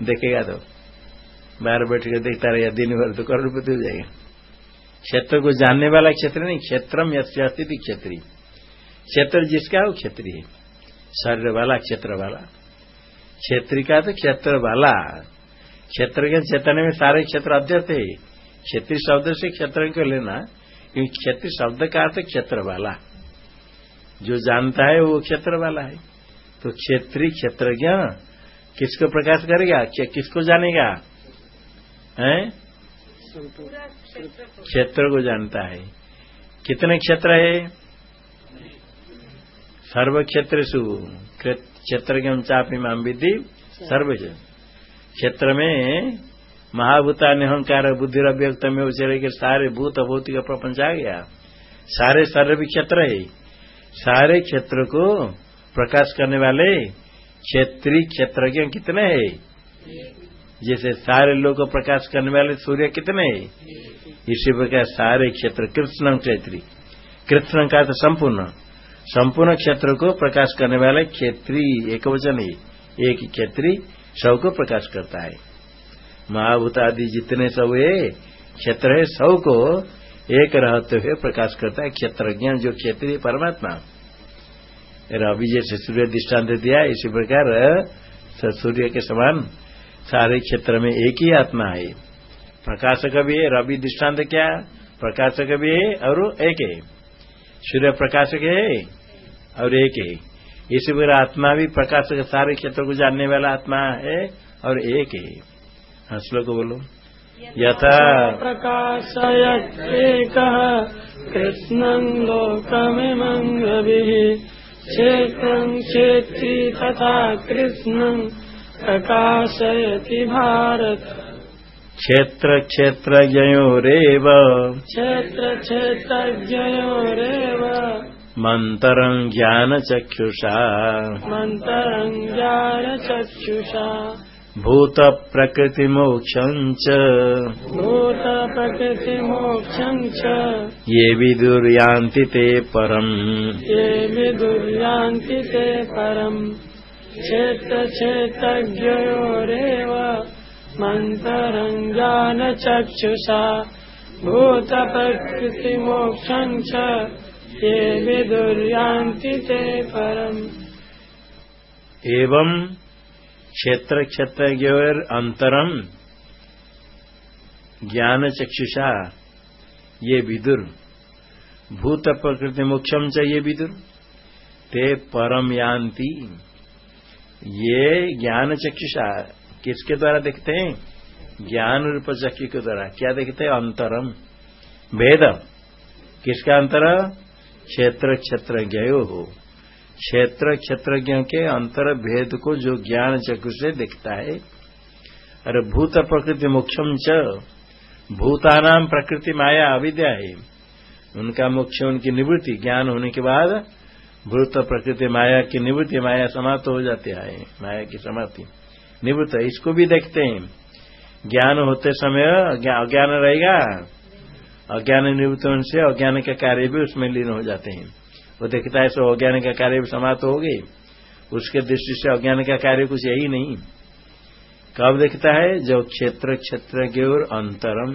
देखेगा तो। बाहर बैठ कर देखता रहेगा दिन भर तो करोड़पति हो जाएगा। क्षेत्र को जानने वाला क्षेत्र नहीं, क्षेत्रम यस्थिति क्षेत्री। क्षेत्र जिसका वो क्षेत्री है। शरीर वाला, क्षेत्र वाला। क्षेत्री का तो क्षेत्र वाला। क्षेत्र के चेतने में सारे क्षेत्र अध्यत है। क्षेत्रीय शब्द से क्षेत्र को लेना, क्योंकि क्षेत्रीय शब्द का अर्थ क्षेत्र वाला। जो जानता है, वो क्षेत्र वाला है। तो क्षेत्रीय क्षेत्रज्ञ, किसको प्रकाश करेगा? किसको जानेगा? है? क्षेत्र को जानता है। कितने क्षेत्र है? सर्व क्षेत्र सु क्षेत्र के चापी माम विधि सर्व क्षेत्र में महाभूता निहंकार बुद्धि अव्यक्त में उचरे के सारे भूत भौतिक प्रपंच आ गया। सारे सर्व क्षेत्र है। सारे क्षेत्र को प्रकाश करने वाले क्षेत्रीय क्षेत्रज्ञ कितने हैं? जैसे सारे लोग को प्रकाश करने वाले सूर्य कितने हैं? इसी प्रकार सारे क्षेत्र कृष्ण क्षेत्री। कृष्ण का तो संपूर्ण। संपूर्ण क्षेत्र को प्रकाश करने वाले क्षेत्री एक वचन ही। एक क्षेत्री सबको प्रकाश करता है। महाभूत आदि जितने सब है, क्षेत्र है सबको एक रहते हुए प्रकाश करता है। क्षेत्रज्ञ जो क्षेत्रीय परमात्मा। रवि जैसे सूर्य दृष्टांत दिया, इसी प्रकार सूर्य के समान सारे क्षेत्र में एक ही आत्मा है। प्रकाशक भी है, रवि दृष्टांत क्या? प्रकाशक भी है और एक है। सूर्य प्रकाशक है और एक है। इसी प्रकार आत्मा भी प्रकाशक सारे क्षेत्र को जानने वाला आत्मा है और एक है। हाँ श्लोक बोलो। यथा प्रकाशयत्येकः कृष्ण लोकमिमम् रविः। क्षेत्रम् क्षेत्री तथा कृष्णम् प्रकाशयति भारत। क्षेत्र क्षेत्रज्ञयोरेव। क्षेत्र क्षेत्रज्ञयोरेव। मन्तरम् ज्ञानचक्षुषा। मन्तरम् ज्ञानचक्षुषा। भूतप्रकृतिमोक्षम् च। भूतप्रकृतिमोक्षम् च। ये विदुर्यान्ति ते परम्। ये विदुर्यान्ति ते परम् क्षेत्रक्षेत्रज्ञयोरेव मन्तरम् ज्ञानचक्षुषा भूतप्रकृतिमोक्षम् च ये विदुर्यान्ति ते परम्। एवं क्षेत्र क्षेत्रज्ञर अंतरम ज्ञान चक्षुषा ये विदुर। भूत प्रकृति मोक्षम च ये विदुर। ते परम यान्ति। ये ज्ञान चक्षुषा, किसके द्वारा देखते हैं? ज्ञान रूप चक्षु के द्वारा। क्या देखते हैं? अंतरम। भेद। किसका अंतर? क्षेत्र क्षेत्र हो क्षेत्र क्षेत्रज्ञ के अंतर भेद को जो ज्ञान चक्षु से देखता है। अरे भूत प्रकृति मुख्यम च। भूतानाम प्रकृति माया अविद्या है। उनका मुख्य उनकी निवृत्ति ज्ञान होने के बाद भूत, प्रकृति, माया की निवृत्ति, माया समाप्त हो जाती है, माया की समाप्ति। निवृत्त, इसको भी देखते हैं। ज्ञान होते समय अज्ञान रहेगा, अज्ञान निवृत्त होने से अज्ञान के कार्य भी उसमें लीन हो जाते हैं। वो देखता है, सो अज्ञान का कार्य भी समाप्त हो गए। उसके दृष्टि से अज्ञान का कार्य कुछ यही नहीं। कब देखता है? जो क्षेत्र क्षेत्र और अंतरम।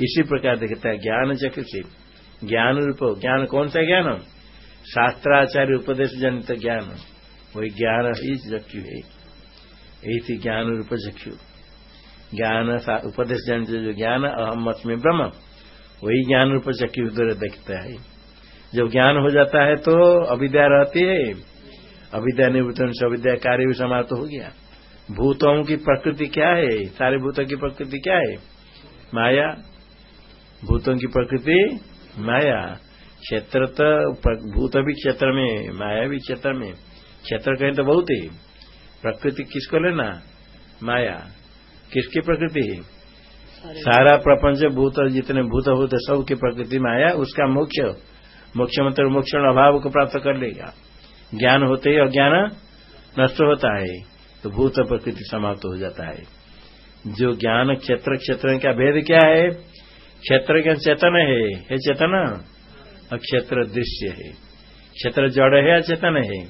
इसी प्रकार देखता है, ज्ञान चक्र से। ज्ञान रूप, ज्ञान कौन सा ज्ञान? शास्त्राचार्य उपदेश जनित ज्ञान। वही ज्ञान ही चक्षु है। यही थी ज्ञान रूप चक्षु ज्ञान उपदेश जनित जो ज्ञान अहम मत में ब्रह्म, वही ज्ञान रूप चक्षु उधर देखता है। जब ज्ञान हो जाता है तो अविद्या रहती है। अविद्या निवृत्त से अविद्या कार्य भी समाप्त हो गया। भूतों की प्रकृति क्या है? सारे भूतों की प्रकृति क्या है? माया। भूतों की प्रकृति माया। क्षेत्र तो भूत भी क्षेत्र में माया भी क्षेत्र में। क्षेत्र कहें तो बहुत ही। प्रकृति किसको लेना? माया। किसकी प्रकृति है? सारा प्रपंच भूत जितने भूत भूत सब की प्रकृति माया उसका मुख्य मुख्यमंत्री मोक्षण अभाव को प्राप्त कर लेगा। ज्ञान होते ही अज्ञान नष्ट होता है तो भूत प्रकृति समाप्त हो जाता है। जो ज्ञान क्षेत्र क्षेत्र का भेद क्या है? क्षेत्र का चेतन है। हे चेतन क्षेत्र दृश्य है। क्षेत्र जड़ है या चेतन है?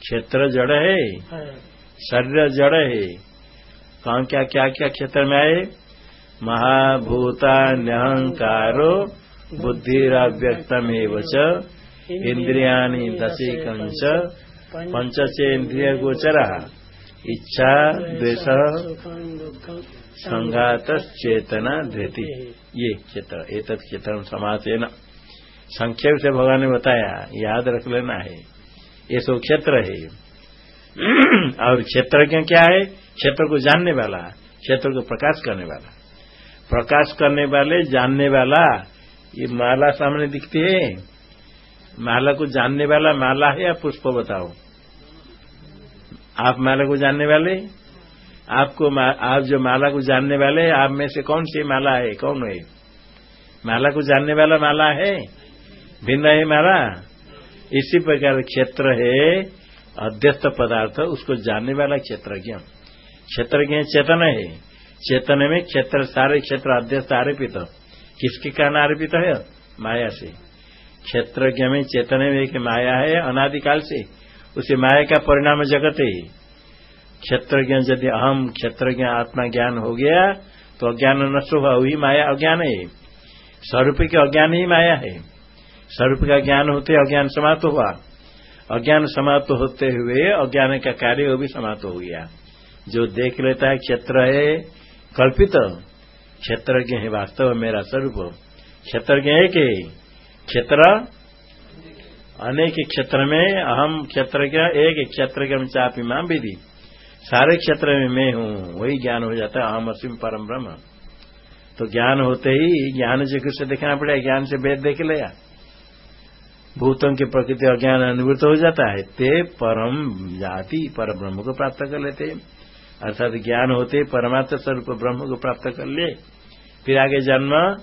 क्षेत्र जड़ है। शरीर जड़ है। कौन क्या क्या क्या क्षेत्र में आए? महाभूतान्यहंकारो बुद्धिराव्यक्तमेव च इंद्रियाणी दशीकंच पंचचेन्द्रिय गोचरा इच्छा, द्वेष संघात चेतना धृति। ये क्षेत्र एक क्षेत्र समाचेन संक्षेप से भगवान ने बताया, याद रख लेना है। ये सो क्षेत्र है। और क्षेत्रज्ञ क्या है? क्षेत्र को जानने वाला, क्षेत्र को प्रकाश करने वाला। प्रकाश करने वाले, जानने वाला, ये माला सामने दिखती है। माला को जानने वाला माला है या पुष्प बताओ? आप माला को जानने वाले? आपको आप जो माला को जानने वाले, आप में से कौन सी माला है? कौन है? माला को जानने वाला माला है? भिन्न है माला? इसी प्रकार क्षेत्र है, अध्यस्त पदार्थ, उसको जानने वाला क्षेत्रज्ञ। क्षेत्रज्ञ चेतन है। चेतन में क्षेत्र, सारे क्षेत्र अध्यस्त आरोपित। किसके कारण आरोपित है? माया से। क्षेत्रज्ञ में चेतन में एक माया है, अनादिकाल से। उसे माया का परिणाम जगत है। क्षेत्रज्ञ यदि अहम क्षेत्रज्ञ आत्मा ज्ञान हो गया तो अज्ञान नष्ट हुआ वही माया अज्ञान है। स्वरूप के अज्ञान ही माया है। स्वरूप का ज्ञान होते अज्ञान समाप्त हुआ। अज्ञान समाप्त होते हुए अज्ञान का कार्य वो भी समाप्त हो गया। जो देख लेता है क्षेत्र है, कल्पित। क्षेत्रज्ञ है वास्तव मेरा स्वरूप। क्षेत्रज्ञ है कि क्षेत्र अनेक क्षेत्र में अहम क्षेत्रज्ञ एक क्षेत्रज्ञ में चाप इमाम विधि सारे क्षेत्र में मैं हूँ, वही ज्ञान हो जाता है, अहम असीम परम ब्रह्म। तो ज्ञान होते ही ज्ञान से कुछ देखना पड़ेगा, ज्ञान से वेद देख लिया। भूतों की प्रकृति अज्ञान अनिवृत्त हो जाता है, ते परम जाति, पर ब्रह्म को प्राप्त कर लेते। अर्थात ज्ञान होते परमात्म स्वरूप ब्रह्म को प्राप्त कर ले। फिर आगे जन्म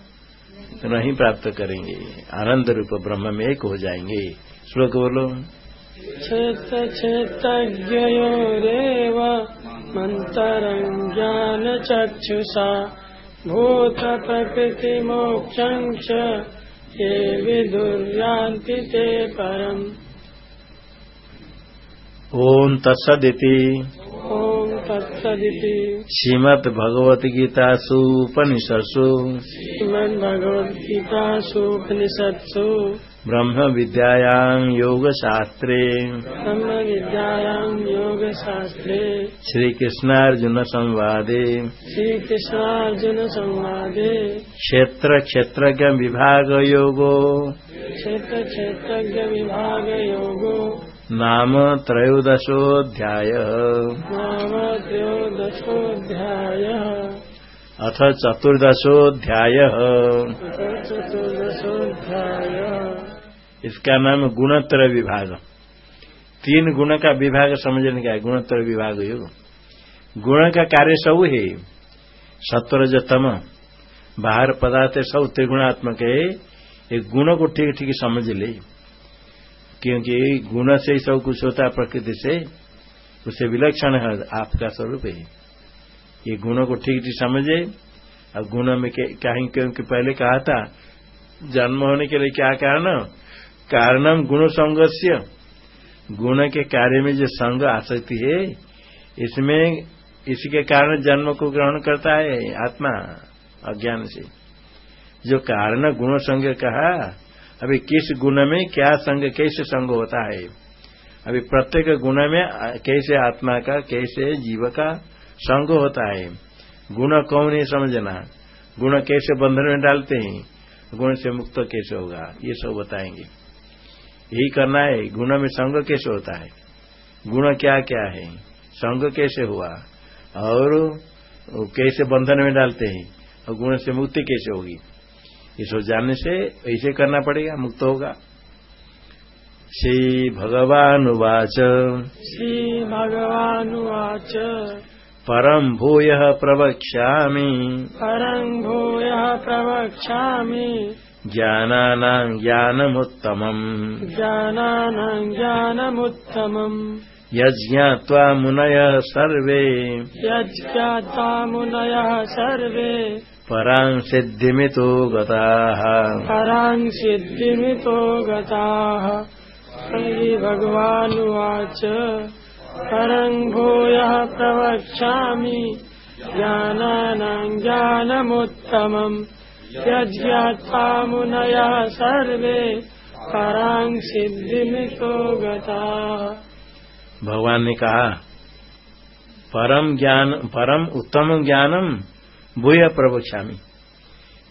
नहीं प्राप्त करेंगे, आनंद रूप ब्रह्म में एक हो जाएँगे। श्लोक बोलो। क्षेत्र क्षेत्रज्ञयोरेव ज्ञान चक्षुषा भूत प्रकृति मोक्षं ये विदुर्यान्ति ते परम्। ओम तत्सदिति। ओम तत्सदिति। श्रीमद्भगवद्गीतासु उपनिषत्सु। श्रीमद्भगवद्गीतासु उपनिषत्सु। ब्रह्म विद्यायां योग शास्त्रे ब्रह्म विद्यायां योग शास्त्रे श्री कृष्णार्जुन संवादे श्री कृष्णार्जुन संवादे क्षेत्र क्षेत्रज्ञ विभाग योगो क्षेत्र क्षेत्रज्ञ विभाग योगो नाम त्रयोदशोऽध्याय। नाम त्रयोदशोऽध्याय। अथ चतुर्दशोध्याय इसका नाम गुणोत्तर विभाग। तीन गुण का विभाग समझने का गुणोत्तर विभाग योग गुण का कार्य सब है। सत्वरजतम, बाहर पदार्थ सब त्रिगुणात्मक है। एक गुण को ठीक ठीक समझ ले। क्योंकि गुण से ही सब कुछ होता है, प्रकृति से। उसे विलक्षण है, आपका स्वरूप है। ये गुणों को ठीक ठीक समझे। और गुणों में कहीं क्योंकि पहले कहा था, जन्म होने के लिए क्या कारण? कारणम गुण संघर्ष्य गुण के कार्य में जो संग आसक्ति है, इसमें इसके कारण जन्म को ग्रहण करता है आत्मा, अज्ञान से। जो कारण गुण संग कहा, अभी किस गुण में क्या संग, कैसे संग होता है? अभी प्रत्येक गुण में, कैसे आत्मा का, कैसे जीव का संग होता है। गुण कौन है समझना? गुण कैसे बंधन में डालते हैं? गुण से मुक्त कैसे होगा? ये सब बताएँगे। यही करना है, गुण में संग कैसे होता है? गुण क्या क्या है? संग कैसे हुआ? और कैसे बंधन में डालते हैं? और गुण से मुक्ति कैसे होगी? ये सब जानने से ऐसे करना पड़ेगा, मुक्त होगा। श्री भगवान उवाच श्री भगवानुवाच परम भूय प्रवक्ष्यामि। परं भूयः प्रवक्ष्यामि। ज्ञानानां ज्ञानमुत्तमम्। ज्ञानानां ज्ञानमुत्तमम्। यज्ञात्वा मुनय सर्वे। यज्ञाता मुनयः सर्वे। परां सिद्धिमितो गताः। परां सिद्धिमितो गताः। श्रीभगवानुवाच परं भूयः प्रवक्ष्यामि ज्ञानानां ज्ञानमुत्तमम् यज्ञात्वा मुनयः सर्वे परां सिद्धिमितो गताः। भगवान ने कहा परम ज्ञान परम उत्तम ज्ञानम भूय प्रवक्ष्यामी।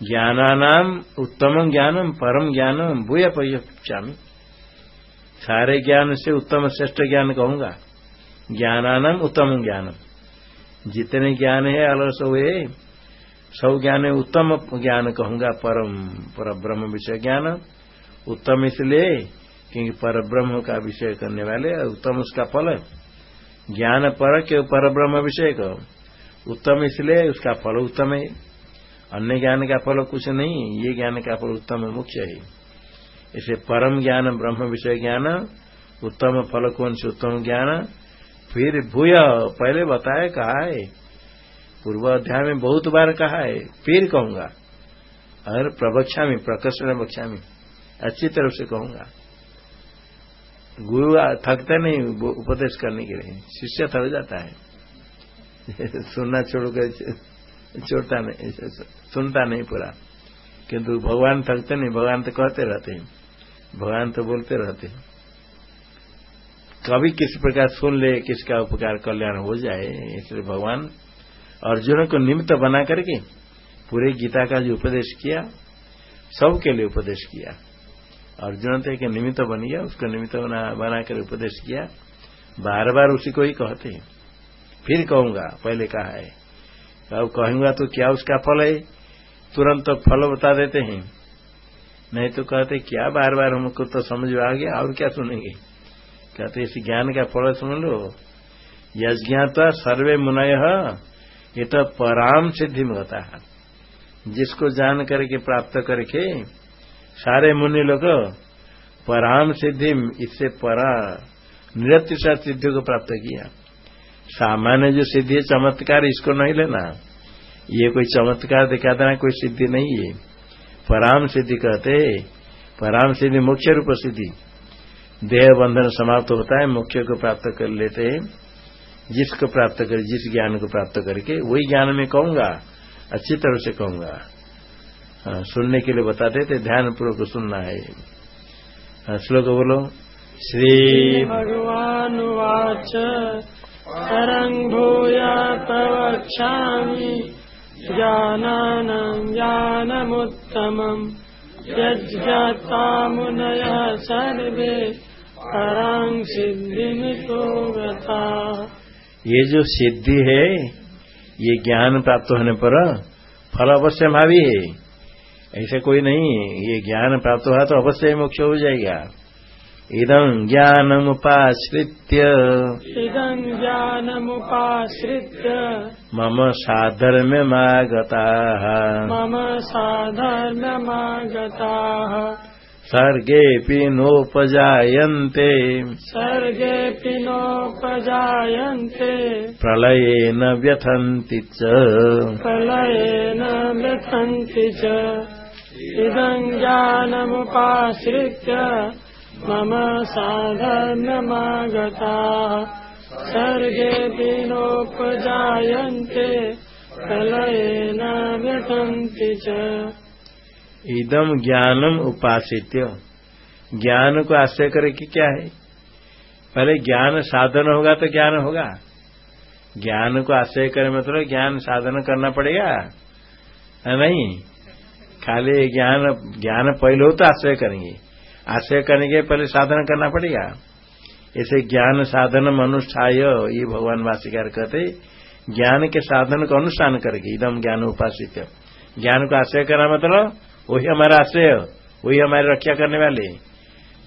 ज्ञानानाम उत्तम ज्ञानम परम ज्ञानम भूय प्रवक्ष्यामी। सारे ज्ञान से उत्तम श्रेष्ठ ज्ञान कहूंगा ज्ञानानाम उत्तम ज्ञानम। जितने ज्ञान है, अलग सब है सब ज्ञान है, उत्तम ज्ञान कहूँगा परम पर ब्रह्म विषय ज्ञान। उत्तम इसलिए क्योंकि पर ब्रह्म का विषय करने वाले उत्तम उसका फल है। ज्ञान पर के पर ब्रह्म विषय का। उत्तम इसलिए उसका फल उत्तम है। अन्य ज्ञान का फल कुछ नहीं, ये ज्ञान का फल उत्तम मुख्य है। इसे परम ज्ञान, ब्रह्म विषय ज्ञान। उत्तम फल कौन से उत्तम ज्ञान? फिर भूय, पहले बताया कहा है पूर्व अध्याय में बहुत बार कहा है, फिर कहूँगा। और प्रवक्षा में प्रकर्षण बक्षा में अच्छी तरह से कहूँगा। गुरु थकते नहीं उपदेश करने के लिए, शिष्य थक जाता है। सुनना छोड़कर छोड़ता नहीं, सुनता नहीं पूरा। किंतु भगवान थकते नहीं, भगवान तो कहते रहते हैं। भगवान तो बोलते रहते हैं। कभी किस प्रकार सुन ले किसका उपकार कल्याण हो जाए, इसलिए भगवान अर्जुन को निमित्त बना करके पूरे गीता का जो उपदेश किया, सबके लिए उपदेश किया। अर्जुन तो एक निमित्त बन गया, उसको निमित्त बना बनाकर उपदेश किया। बार बार उसी को ही कहते हैं। फिर कहूँगा, पहले कहा है, अब कहूँगा तो क्या उसका फल है? तुरंत तो फल बता देते हैं। नहीं तो कहते, क्या बार बार हमको तो समझ आ गया, और क्या सुनेंगे? कहते इस ज्ञान का फल सुन लो। यज्ञाता सर्वे मुनय ये तो पराम सिद्धि में होता है जिसको जान करके, प्राप्त करके, सारे मुनि लोग पराम सिद्धि, इससे परा निरतिशा सिद्धि को प्राप्त किया। सामान्य जो सिद्धि है, चमत्कार, इसको नहीं लेना। ये कोई चमत्कार दिखा देना, कोई सिद्धि नहीं है। पराम सिद्धि कहते, पराम सिद्धि मुख्य रूप सिद्धि। देह बंधन समाप्त होता है मुख्य को प्राप्त कर लेते हैं जिसको प्राप्त कर जिस ज्ञान को प्राप्त करके वही ज्ञान में कहूँगा अच्छी तरह से कहूँगा। हाँ, सुनने के लिए बताते थे ध्यान पूर्वक सुनना है। हाँ, श्लोक बोलो श्री भगवान वाच परं भूया प्रवक्ष्यामि ज्ञानानां ज्ञानमुत्तमम् यज्ञाता मुनयः सर्वे परां सिद्धिमितो गता। ये जो सिद्धि है ये ज्ञान प्राप्त होने पर फल अवश्य भावी है। ऐसे कोई नहीं ये ज्ञान प्राप्त हुआ तो अवश्य मोक्ष हो जाएगा। इदं ज्ञानमुपाश्रित्य। इदं ज्ञानमुपाश्रित्य। मम साधर्म्यमागताः। मम साधर्म्यमागताः। सर्गेऽपि नोपजायन्ते। सर्गेऽपि नोपजायन्ते। प्रलयेन व्यथन्ति च। प्रलयेन व्यथन्ति च। इदं ज्ञानमुपाश्रित्य मम साधर्म्यमागताः सर्गेऽपि नोपजायन्ते। प्रलयेन व्यथन्ति च इदम ज्ञानम उपासित्य। ज्ञान को आश्रय करके क्या है? पहले ज्ञान साधन होगा तो ज्ञान होगा। ज्ञान को आश्रय करे मतलब ज्ञान साधन करना पड़ेगा। नहीं? खाली ज्ञान ज्ञान पहले हो तो आश्रय करेंगे। आश्रय करने के पहले साधन करना पड़ेगा। ऐसे ज्ञान साधन अनुष्ठाय ये भगवान वासिकार कहते, ज्ञान के साधन को अनुष्ठान करके एकदम ज्ञान उपासित ज्ञान को आश्रय करना मतलब वही हमारा आश्रय वही हमारी रक्षा करने वाले।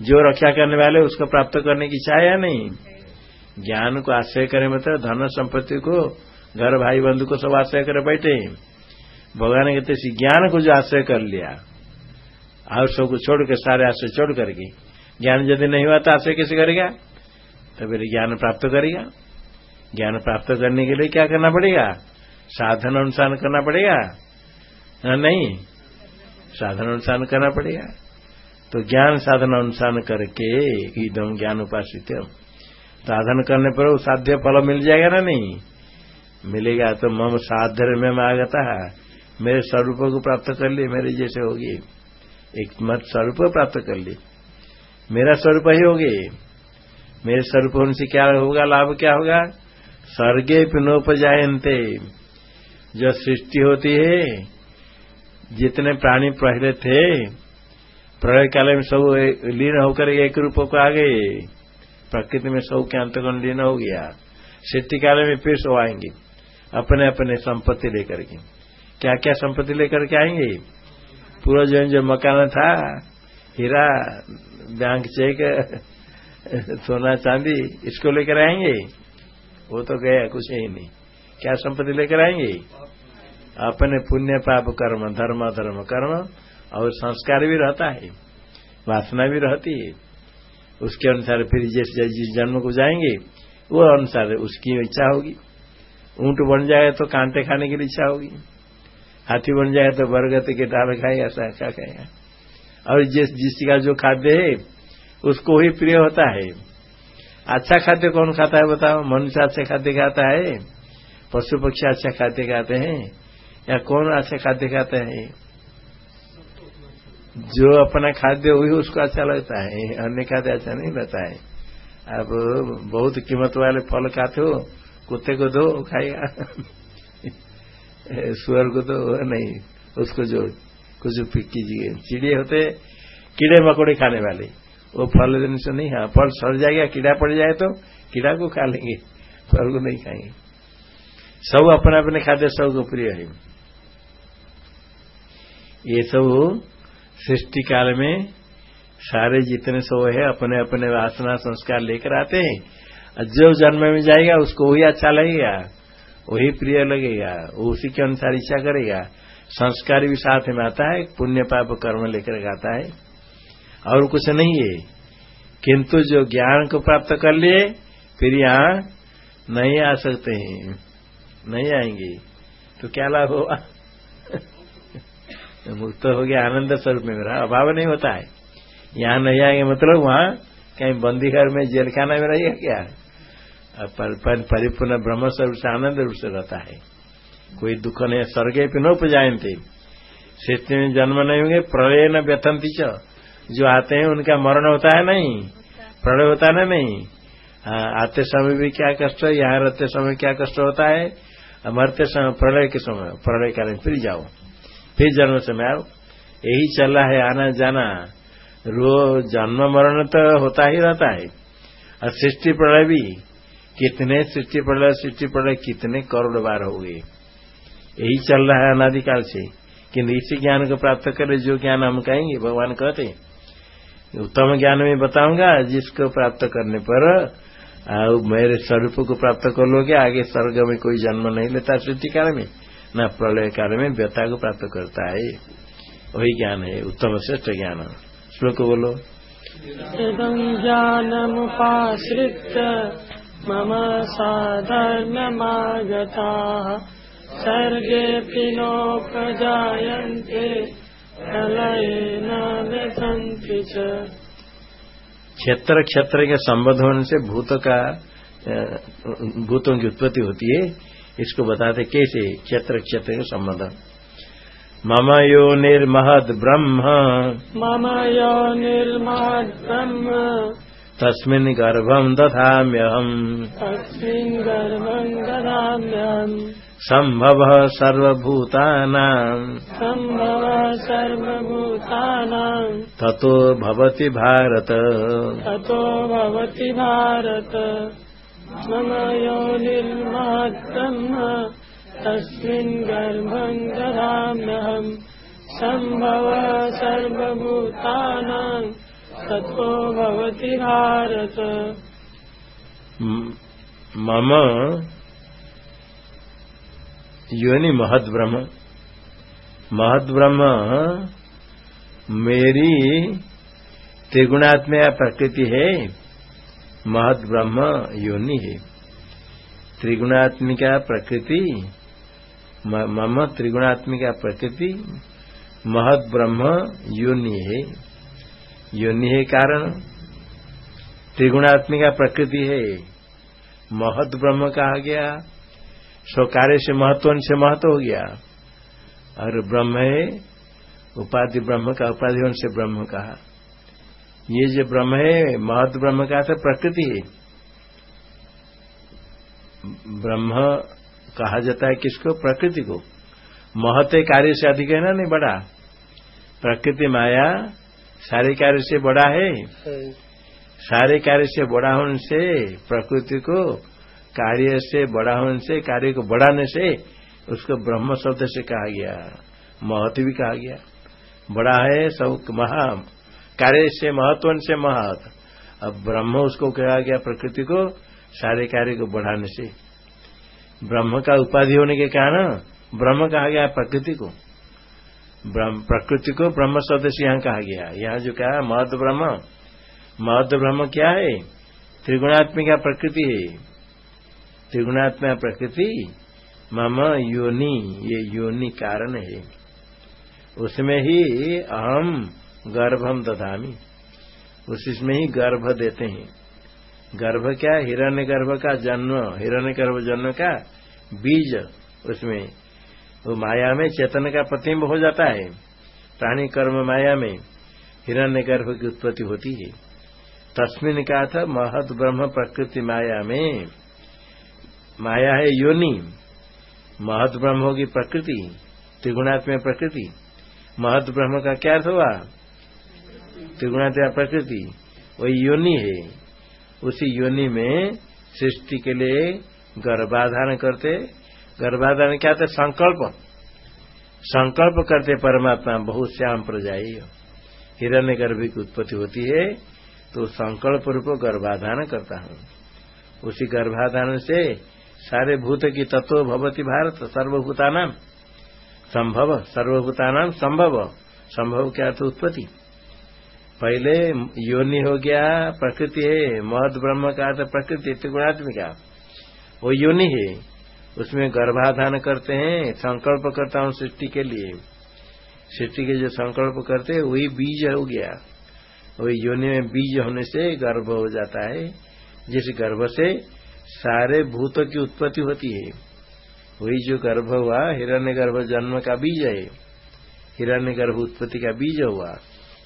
जो रक्षा करने वाले, उसको प्राप्त करने की इच्छा है नहीं? ज्ञान को आश्रय करे मतलब धन संपत्ति को, घर भाई बंधु को सब आश्रय करे बैठे। भगवान कहते ज्ञान को जो आश्रय कर लिया, और सबको छोड़ के सारे आश्रय छोड़ करके, ज्ञान यदि नहीं हुआ तो आश्रय कैसे करेगा? तो फिर ज्ञान प्राप्त करेगा। ज्ञान प्राप्त करने के लिए क्या करना पड़ेगा? साधन अनुसार करना पड़ेगा? नहीं। साधन अनुसार करना पड़ेगा। तो ज्ञान साधन अनुसार करके एकदम ज्ञान उपासित साधन करने पर वो साध्य फल मिल जाएगा ना नहीं? मिलेगा तो मम साध्य में आगता है। मेरे स्वरूप को प्राप्त कर ली, मेरे जैसे होगी। एक मत स्वरूप प्राप्त कर ली। मेरा स्वरूप ही होगी। मेरे स्वरूप होने से क्या होगा, लाभ क्या होगा? स्वर्गे पिनोपजायते जो सृष्टि होती है जितने प्राणी पहले थे, प्रलय काल में सब लीन होकर एक रूप को आ गए। प्रकृति में सब के अंतगण लीन हो गया। सृष्टि काल में फिर सो आएँगे अपने अपने संपत्ति लेकर के। क्या क्या संपत्ति लेकर के आएँगे? पूरा जो जो मकान था, हीरा, बैंक चेक, सोना चांदी, इसको लेकर आएँगे? वो तो गया, कुछ ही नहीं। क्या संपत्ति लेकर आएँगे? अपने पुण्य पाप कर्म, धर्म धर्म कर्म, और संस्कार भी रहता है, वासना भी रहती है। उसके अनुसार फिर जिस जिस जन्म को जाएँगे, वो अनुसार उसकी इच्छा होगी। ऊँट बन जाए तो कांटे खाने की इच्छा होगी। हाथी बन जाए तो बरगत के डाल खाएगा ऐसा क्या खाएगा और जिस जिसका जो खाद्य है, उसको ही प्रिय होता है। अच्छा खाद्य कौन खाता है बताओ? मनुष्य अच्छा खाद्य खाता है? पशु पक्षी अच्छा खाद्य खाते हैं। या कौन अच्छा खाद्य खाते हैं जो अपना खाद्य, वही उसको अच्छा लगता है। अन्य खाद्य अच्छा नहीं लगता है। अब बहुत कीमत वाले फल खाते हो, कुत्ते को दो खाएगा सुअर को तो नहीं। उसको जो, कुछ कीजिए। चिड़े होते, कीड़े मकोड़े खाने वाले। वो फल देने से नहीं हाँ फल सड़ जाएगा, कीड़ा पड़ जाए तो कीड़ा को खा लेंगे, फल को नहीं खाएँगे। सब अपने अपने खाद्य सबको प्रिय है। ये सब सृष्टि काल में सारे जितने सब है, अपने अपने वासना संस्कार लेकर आते हैं। जो जन्म में जाएगा, उसको वही अच्छा लगेगा, वही प्रिय लगेगा उसी के अनुसार इच्छा करेगा। संस्कार भी साथ में आता है, पुण्य पाप कर्म लेकर आता है। और कुछ नहीं है। किंतु जो ज्ञान को प्राप्त कर लिए, फिर यहाँ नहीं आ सकते हैं, नहीं आएँगे। तो क्या लाभ होगा? मुक्त हो गया आनंद स्वरूप में मेरा अभाव नहीं होता है। यहाँ नहीं आएँगे मतलब वहाँ कहीं बंदी घर में जेल खाना में रहेगा क्या परिपूर्ण ब्रह्म स्वरूप से आनंद रूप से रहता है। कोई दुख नहीं, स्वर्गे पे नोपजायते सृष्टि में जन्म नहीं होंगे, प्रलय न व्यथंती च। जो आते हैं उनका मरण होता है नहीं, प्रलय होता है ना नहीं आते समय भी क्या कष्ट है यहाँ रहते समय क्या कष्ट होता है? मरते समय प्रलय के समय, प्रलय काल फिर जाओ। फिर जन्म समय आओ यही चल है, आना जाना। रो जन्म मरण तो होता ही रहता है। और सृष्टि प्रलय भी, कितने सृष्टि प्रलय सृष्टि प्रलय कितने करोड़ बार हो गए। यही चल रहा है अनादिकाल से किन्तु इसी ज्ञान को प्राप्त करे, जो ज्ञान हम कहेंगे, भगवान कहते उत्तम ज्ञान में बताऊँगा, जिसको प्राप्त करने पर मेरे स्वरूप को प्राप्त कर लोगे, आगे स्वर्ग में कोई जन्म नहीं लेता सृष्टि काल में। न प्रलय काल में व्यथा को प्राप्त करता है। वही ज्ञान है उत्तम श्रेष्ठ ज्ञान। श्लोक बोलो। ज्ञानमुपाश्रित मम साधर्ममागताः सर्गेऽपि नोपजायन्ते प्रलयेन व्यथन्ति च। क्षेत्र क्षेत्र के संबंध होने से भूत का भूतों की उत्पत्ति होती है। इसको बताते कैसे क्षेत्र क्षेत्र के संबंध। मम यो निर्महद ब्रह्म। मम यो निर्महद ब्रह्म। तस्मिन् गर्भम् दधाम्यहम्। तस्मिन् गर्भम् ददाम्यहम् सम्भवः सर्वभूतानाम्। सम्भवः सर्वभूतानाम्। ततो भवति भारत। ततो भवति भारत। मम योनिर्महद्ब्रह्म तस्मिन् गर्भम् ददाम्यहम् सम्भवः सर्वभूतानाम् ततो भवति भारत। मम योनि महद ब्रह्म महद ब्रह्म मेरी त्रिगुणात्मय प्रकृति है महद ब्रह्म योनि है। त्रिगुणात्मिका प्रकृति मम त्रिगुणात्मिका प्रकृति महद ब्रह्म योनि है। योनि है कारण त्रिगुणात्मिका प्रकृति है। महद ब्रह्म कहा गया, स्व कार्य से महत्व से महत्व हो गया। और ब्रह्म है, उपाधि ब्रह्म का उपाधि से ब्रह्म कहा। ये जो ब्रह्म है, महत ब्रह्म का तो प्रकृति है। ब्रह्म कहा जाता है किसको? प्रकृति को। महत कार्य से अधिक है ना, नहीं बड़ा? प्रकृति माया सारे कार्य से बड़ा है। सारे कार्य से बड़ा होने से प्रकृति को, कार्य से बड़ा होने से, कार्य को बढ़ाने से उसको ब्रह्म शब्द से कहा गया। महत्व भी कहा गया। बड़ा है, सब महा कार्य से महत्व से महत। अब ब्रह्म उसको कहा गया प्रकृति को, सारे कार्य को बढ़ाने से। ब्रह्म का उपाधि होने के कारण ब्रह्म कहा गया प्रकृति को। प्रकृति को ब्रह्म सदस्य यहाँ कहा गया। यहाँ जो कहा महत्व ब्रह्म। महत्व ब्रह्म क्या है? त्रिगुणात्मिका प्रकृति है। त्रिगुणात्मिका प्रकृति, मम योनि, ये योनि कारण है। उसमें ही अहम गर्भम दधामी उसमें ही गर्भ देते हैं। गर्भ क्या? हिरण्य गर्भ का जन्म हिरण्य गर्भ जन्म का बीज उसमें। वो माया में चेतन का प्रतिम्ब हो जाता है। प्राणी कर्म माया में हिरण्य गर्भ की उत्पत्ति होती है। तस्मिन का था महत ब्रह्म प्रकृति माया में। माया है योनि। महत ब्रह्म होगी प्रकृति त्रिगुणात्म प्रकृति। महत ब्रह्म का क्या अर्थ हुआ? त्रिगुणात्या प्रकृति वही योनि है। उसी योनि में सृष्टि के लिए गर्भाधारण करते। गर्भाधारण क्या थे संकल्प। संकल्प करते परमात्मा, बहुत श्याम प्रजाई हिरण्य गर्भ की उत्पत्ति होती है तो संकल्प रूप गर्भाधारण करता हूँ। उसी गर्भाधारण से सारे भूत की तत्व भवती भारत सर्वभूतानाम संभव सर्वभूतानाम संभव। संभव क्या तो उत्पत्ति। पहले योनि हो गया, प्रकृति है, महद ब्रह्म का तो प्रकृति, त्रिगुणात्मिका वो योनि है। उसमें गर्भाधान करते हैं, संकल्प करता हूँ सृष्टि के लिए। सृष्टि के जो संकल्प करते हैं, वही बीज हो गया। वही योनि में बीज होने से गर्भ हो जाता है। जिस गर्भ से सारे भूतों की उत्पत्ति होती है, वही जो गर्भ हुआ, हिरण्य गर्भ जन्म का बीज है। हिरण्य गर्भ उत्पत्ति का बीज हुआ।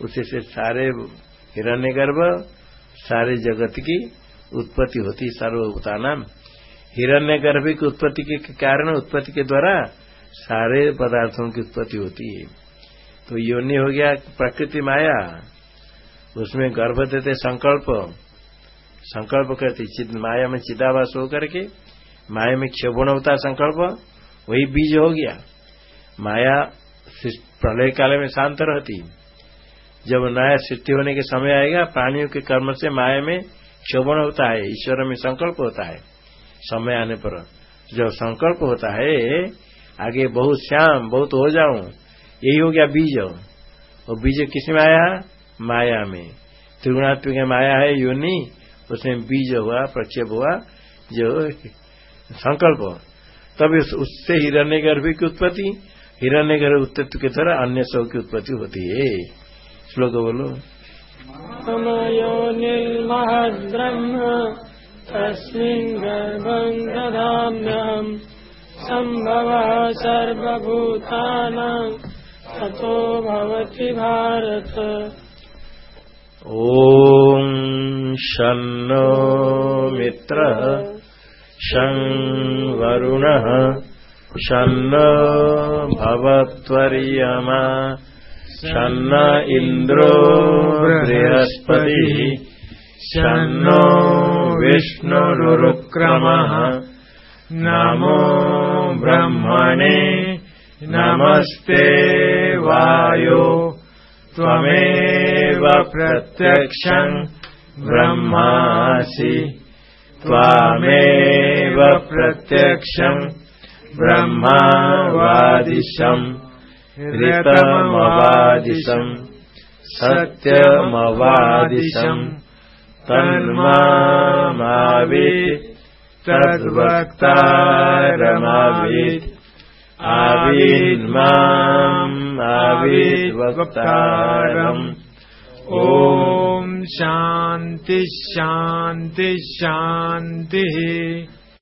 उसी से सारे हिरण्य गर्भ, सारे जगत की उत्पत्ति होती सर्वभूता नाम हिरण्य गर्भ की उत्पत्ति के कारण, उत्पत्ति के द्वारा सारे पदार्थों की उत्पत्ति होती है। तो योनि हो गया, प्रकृति माया। उसमें गर्भ देते संकल्प। संकल्प करते चिद माया में चिदावास होकर के, माया में क्षोभण होता संकल्प, वही बीज हो गया। माया प्रलय काल में शांत रहती। जब नया सृष्टि होने के समय आएगा, प्राणियों के कर्म से माया में क्षोभण होता है, ईश्वर में संकल्प होता है। समय आने पर जब संकल्प होता है, आगे बहुत श्याम, बहुत हो जाऊँ, यही हो गया बीज। वो बीज किसमें आया? माया में। त्रिगुणात्मिक माया है, योनि, उसमें बीज हुआ, प्रक्षेप हुआ, जो संकल्प। तब उससे हिरण्य गर्भ की उत्पत्ति हिरण्य गर्भ उत्पत्ति की तरह अन्य सब की उत्पत्ति होती है। श्लोक बोलो समयो निर्महद्ब्रह्म तस्मिन् गर्भम् दधाम्यहम् सम्भवः सर्वभूतानाम् ततो भवति भारत। ॐ शन्नो मित्रः शं वरुणः शन्न भवत्वर्यमा। शन्न इन्द्रो बृहस्पतिः। शन्नो विष्णुरुक्रमः। नमो ब्रह्मणे नमस्ते वायो। त्वमेव प्रत्यक्षम् ब्रह्मासि। त्वामेव प्रत्यक्षम् ब्रह्मावादिशम् ऋतमवादिशम् सत्यमवादिशम् तन्मावित् तद्वक्तारमावित् आविन्माम् आविद्वक्तारम् ॐ शान्तिः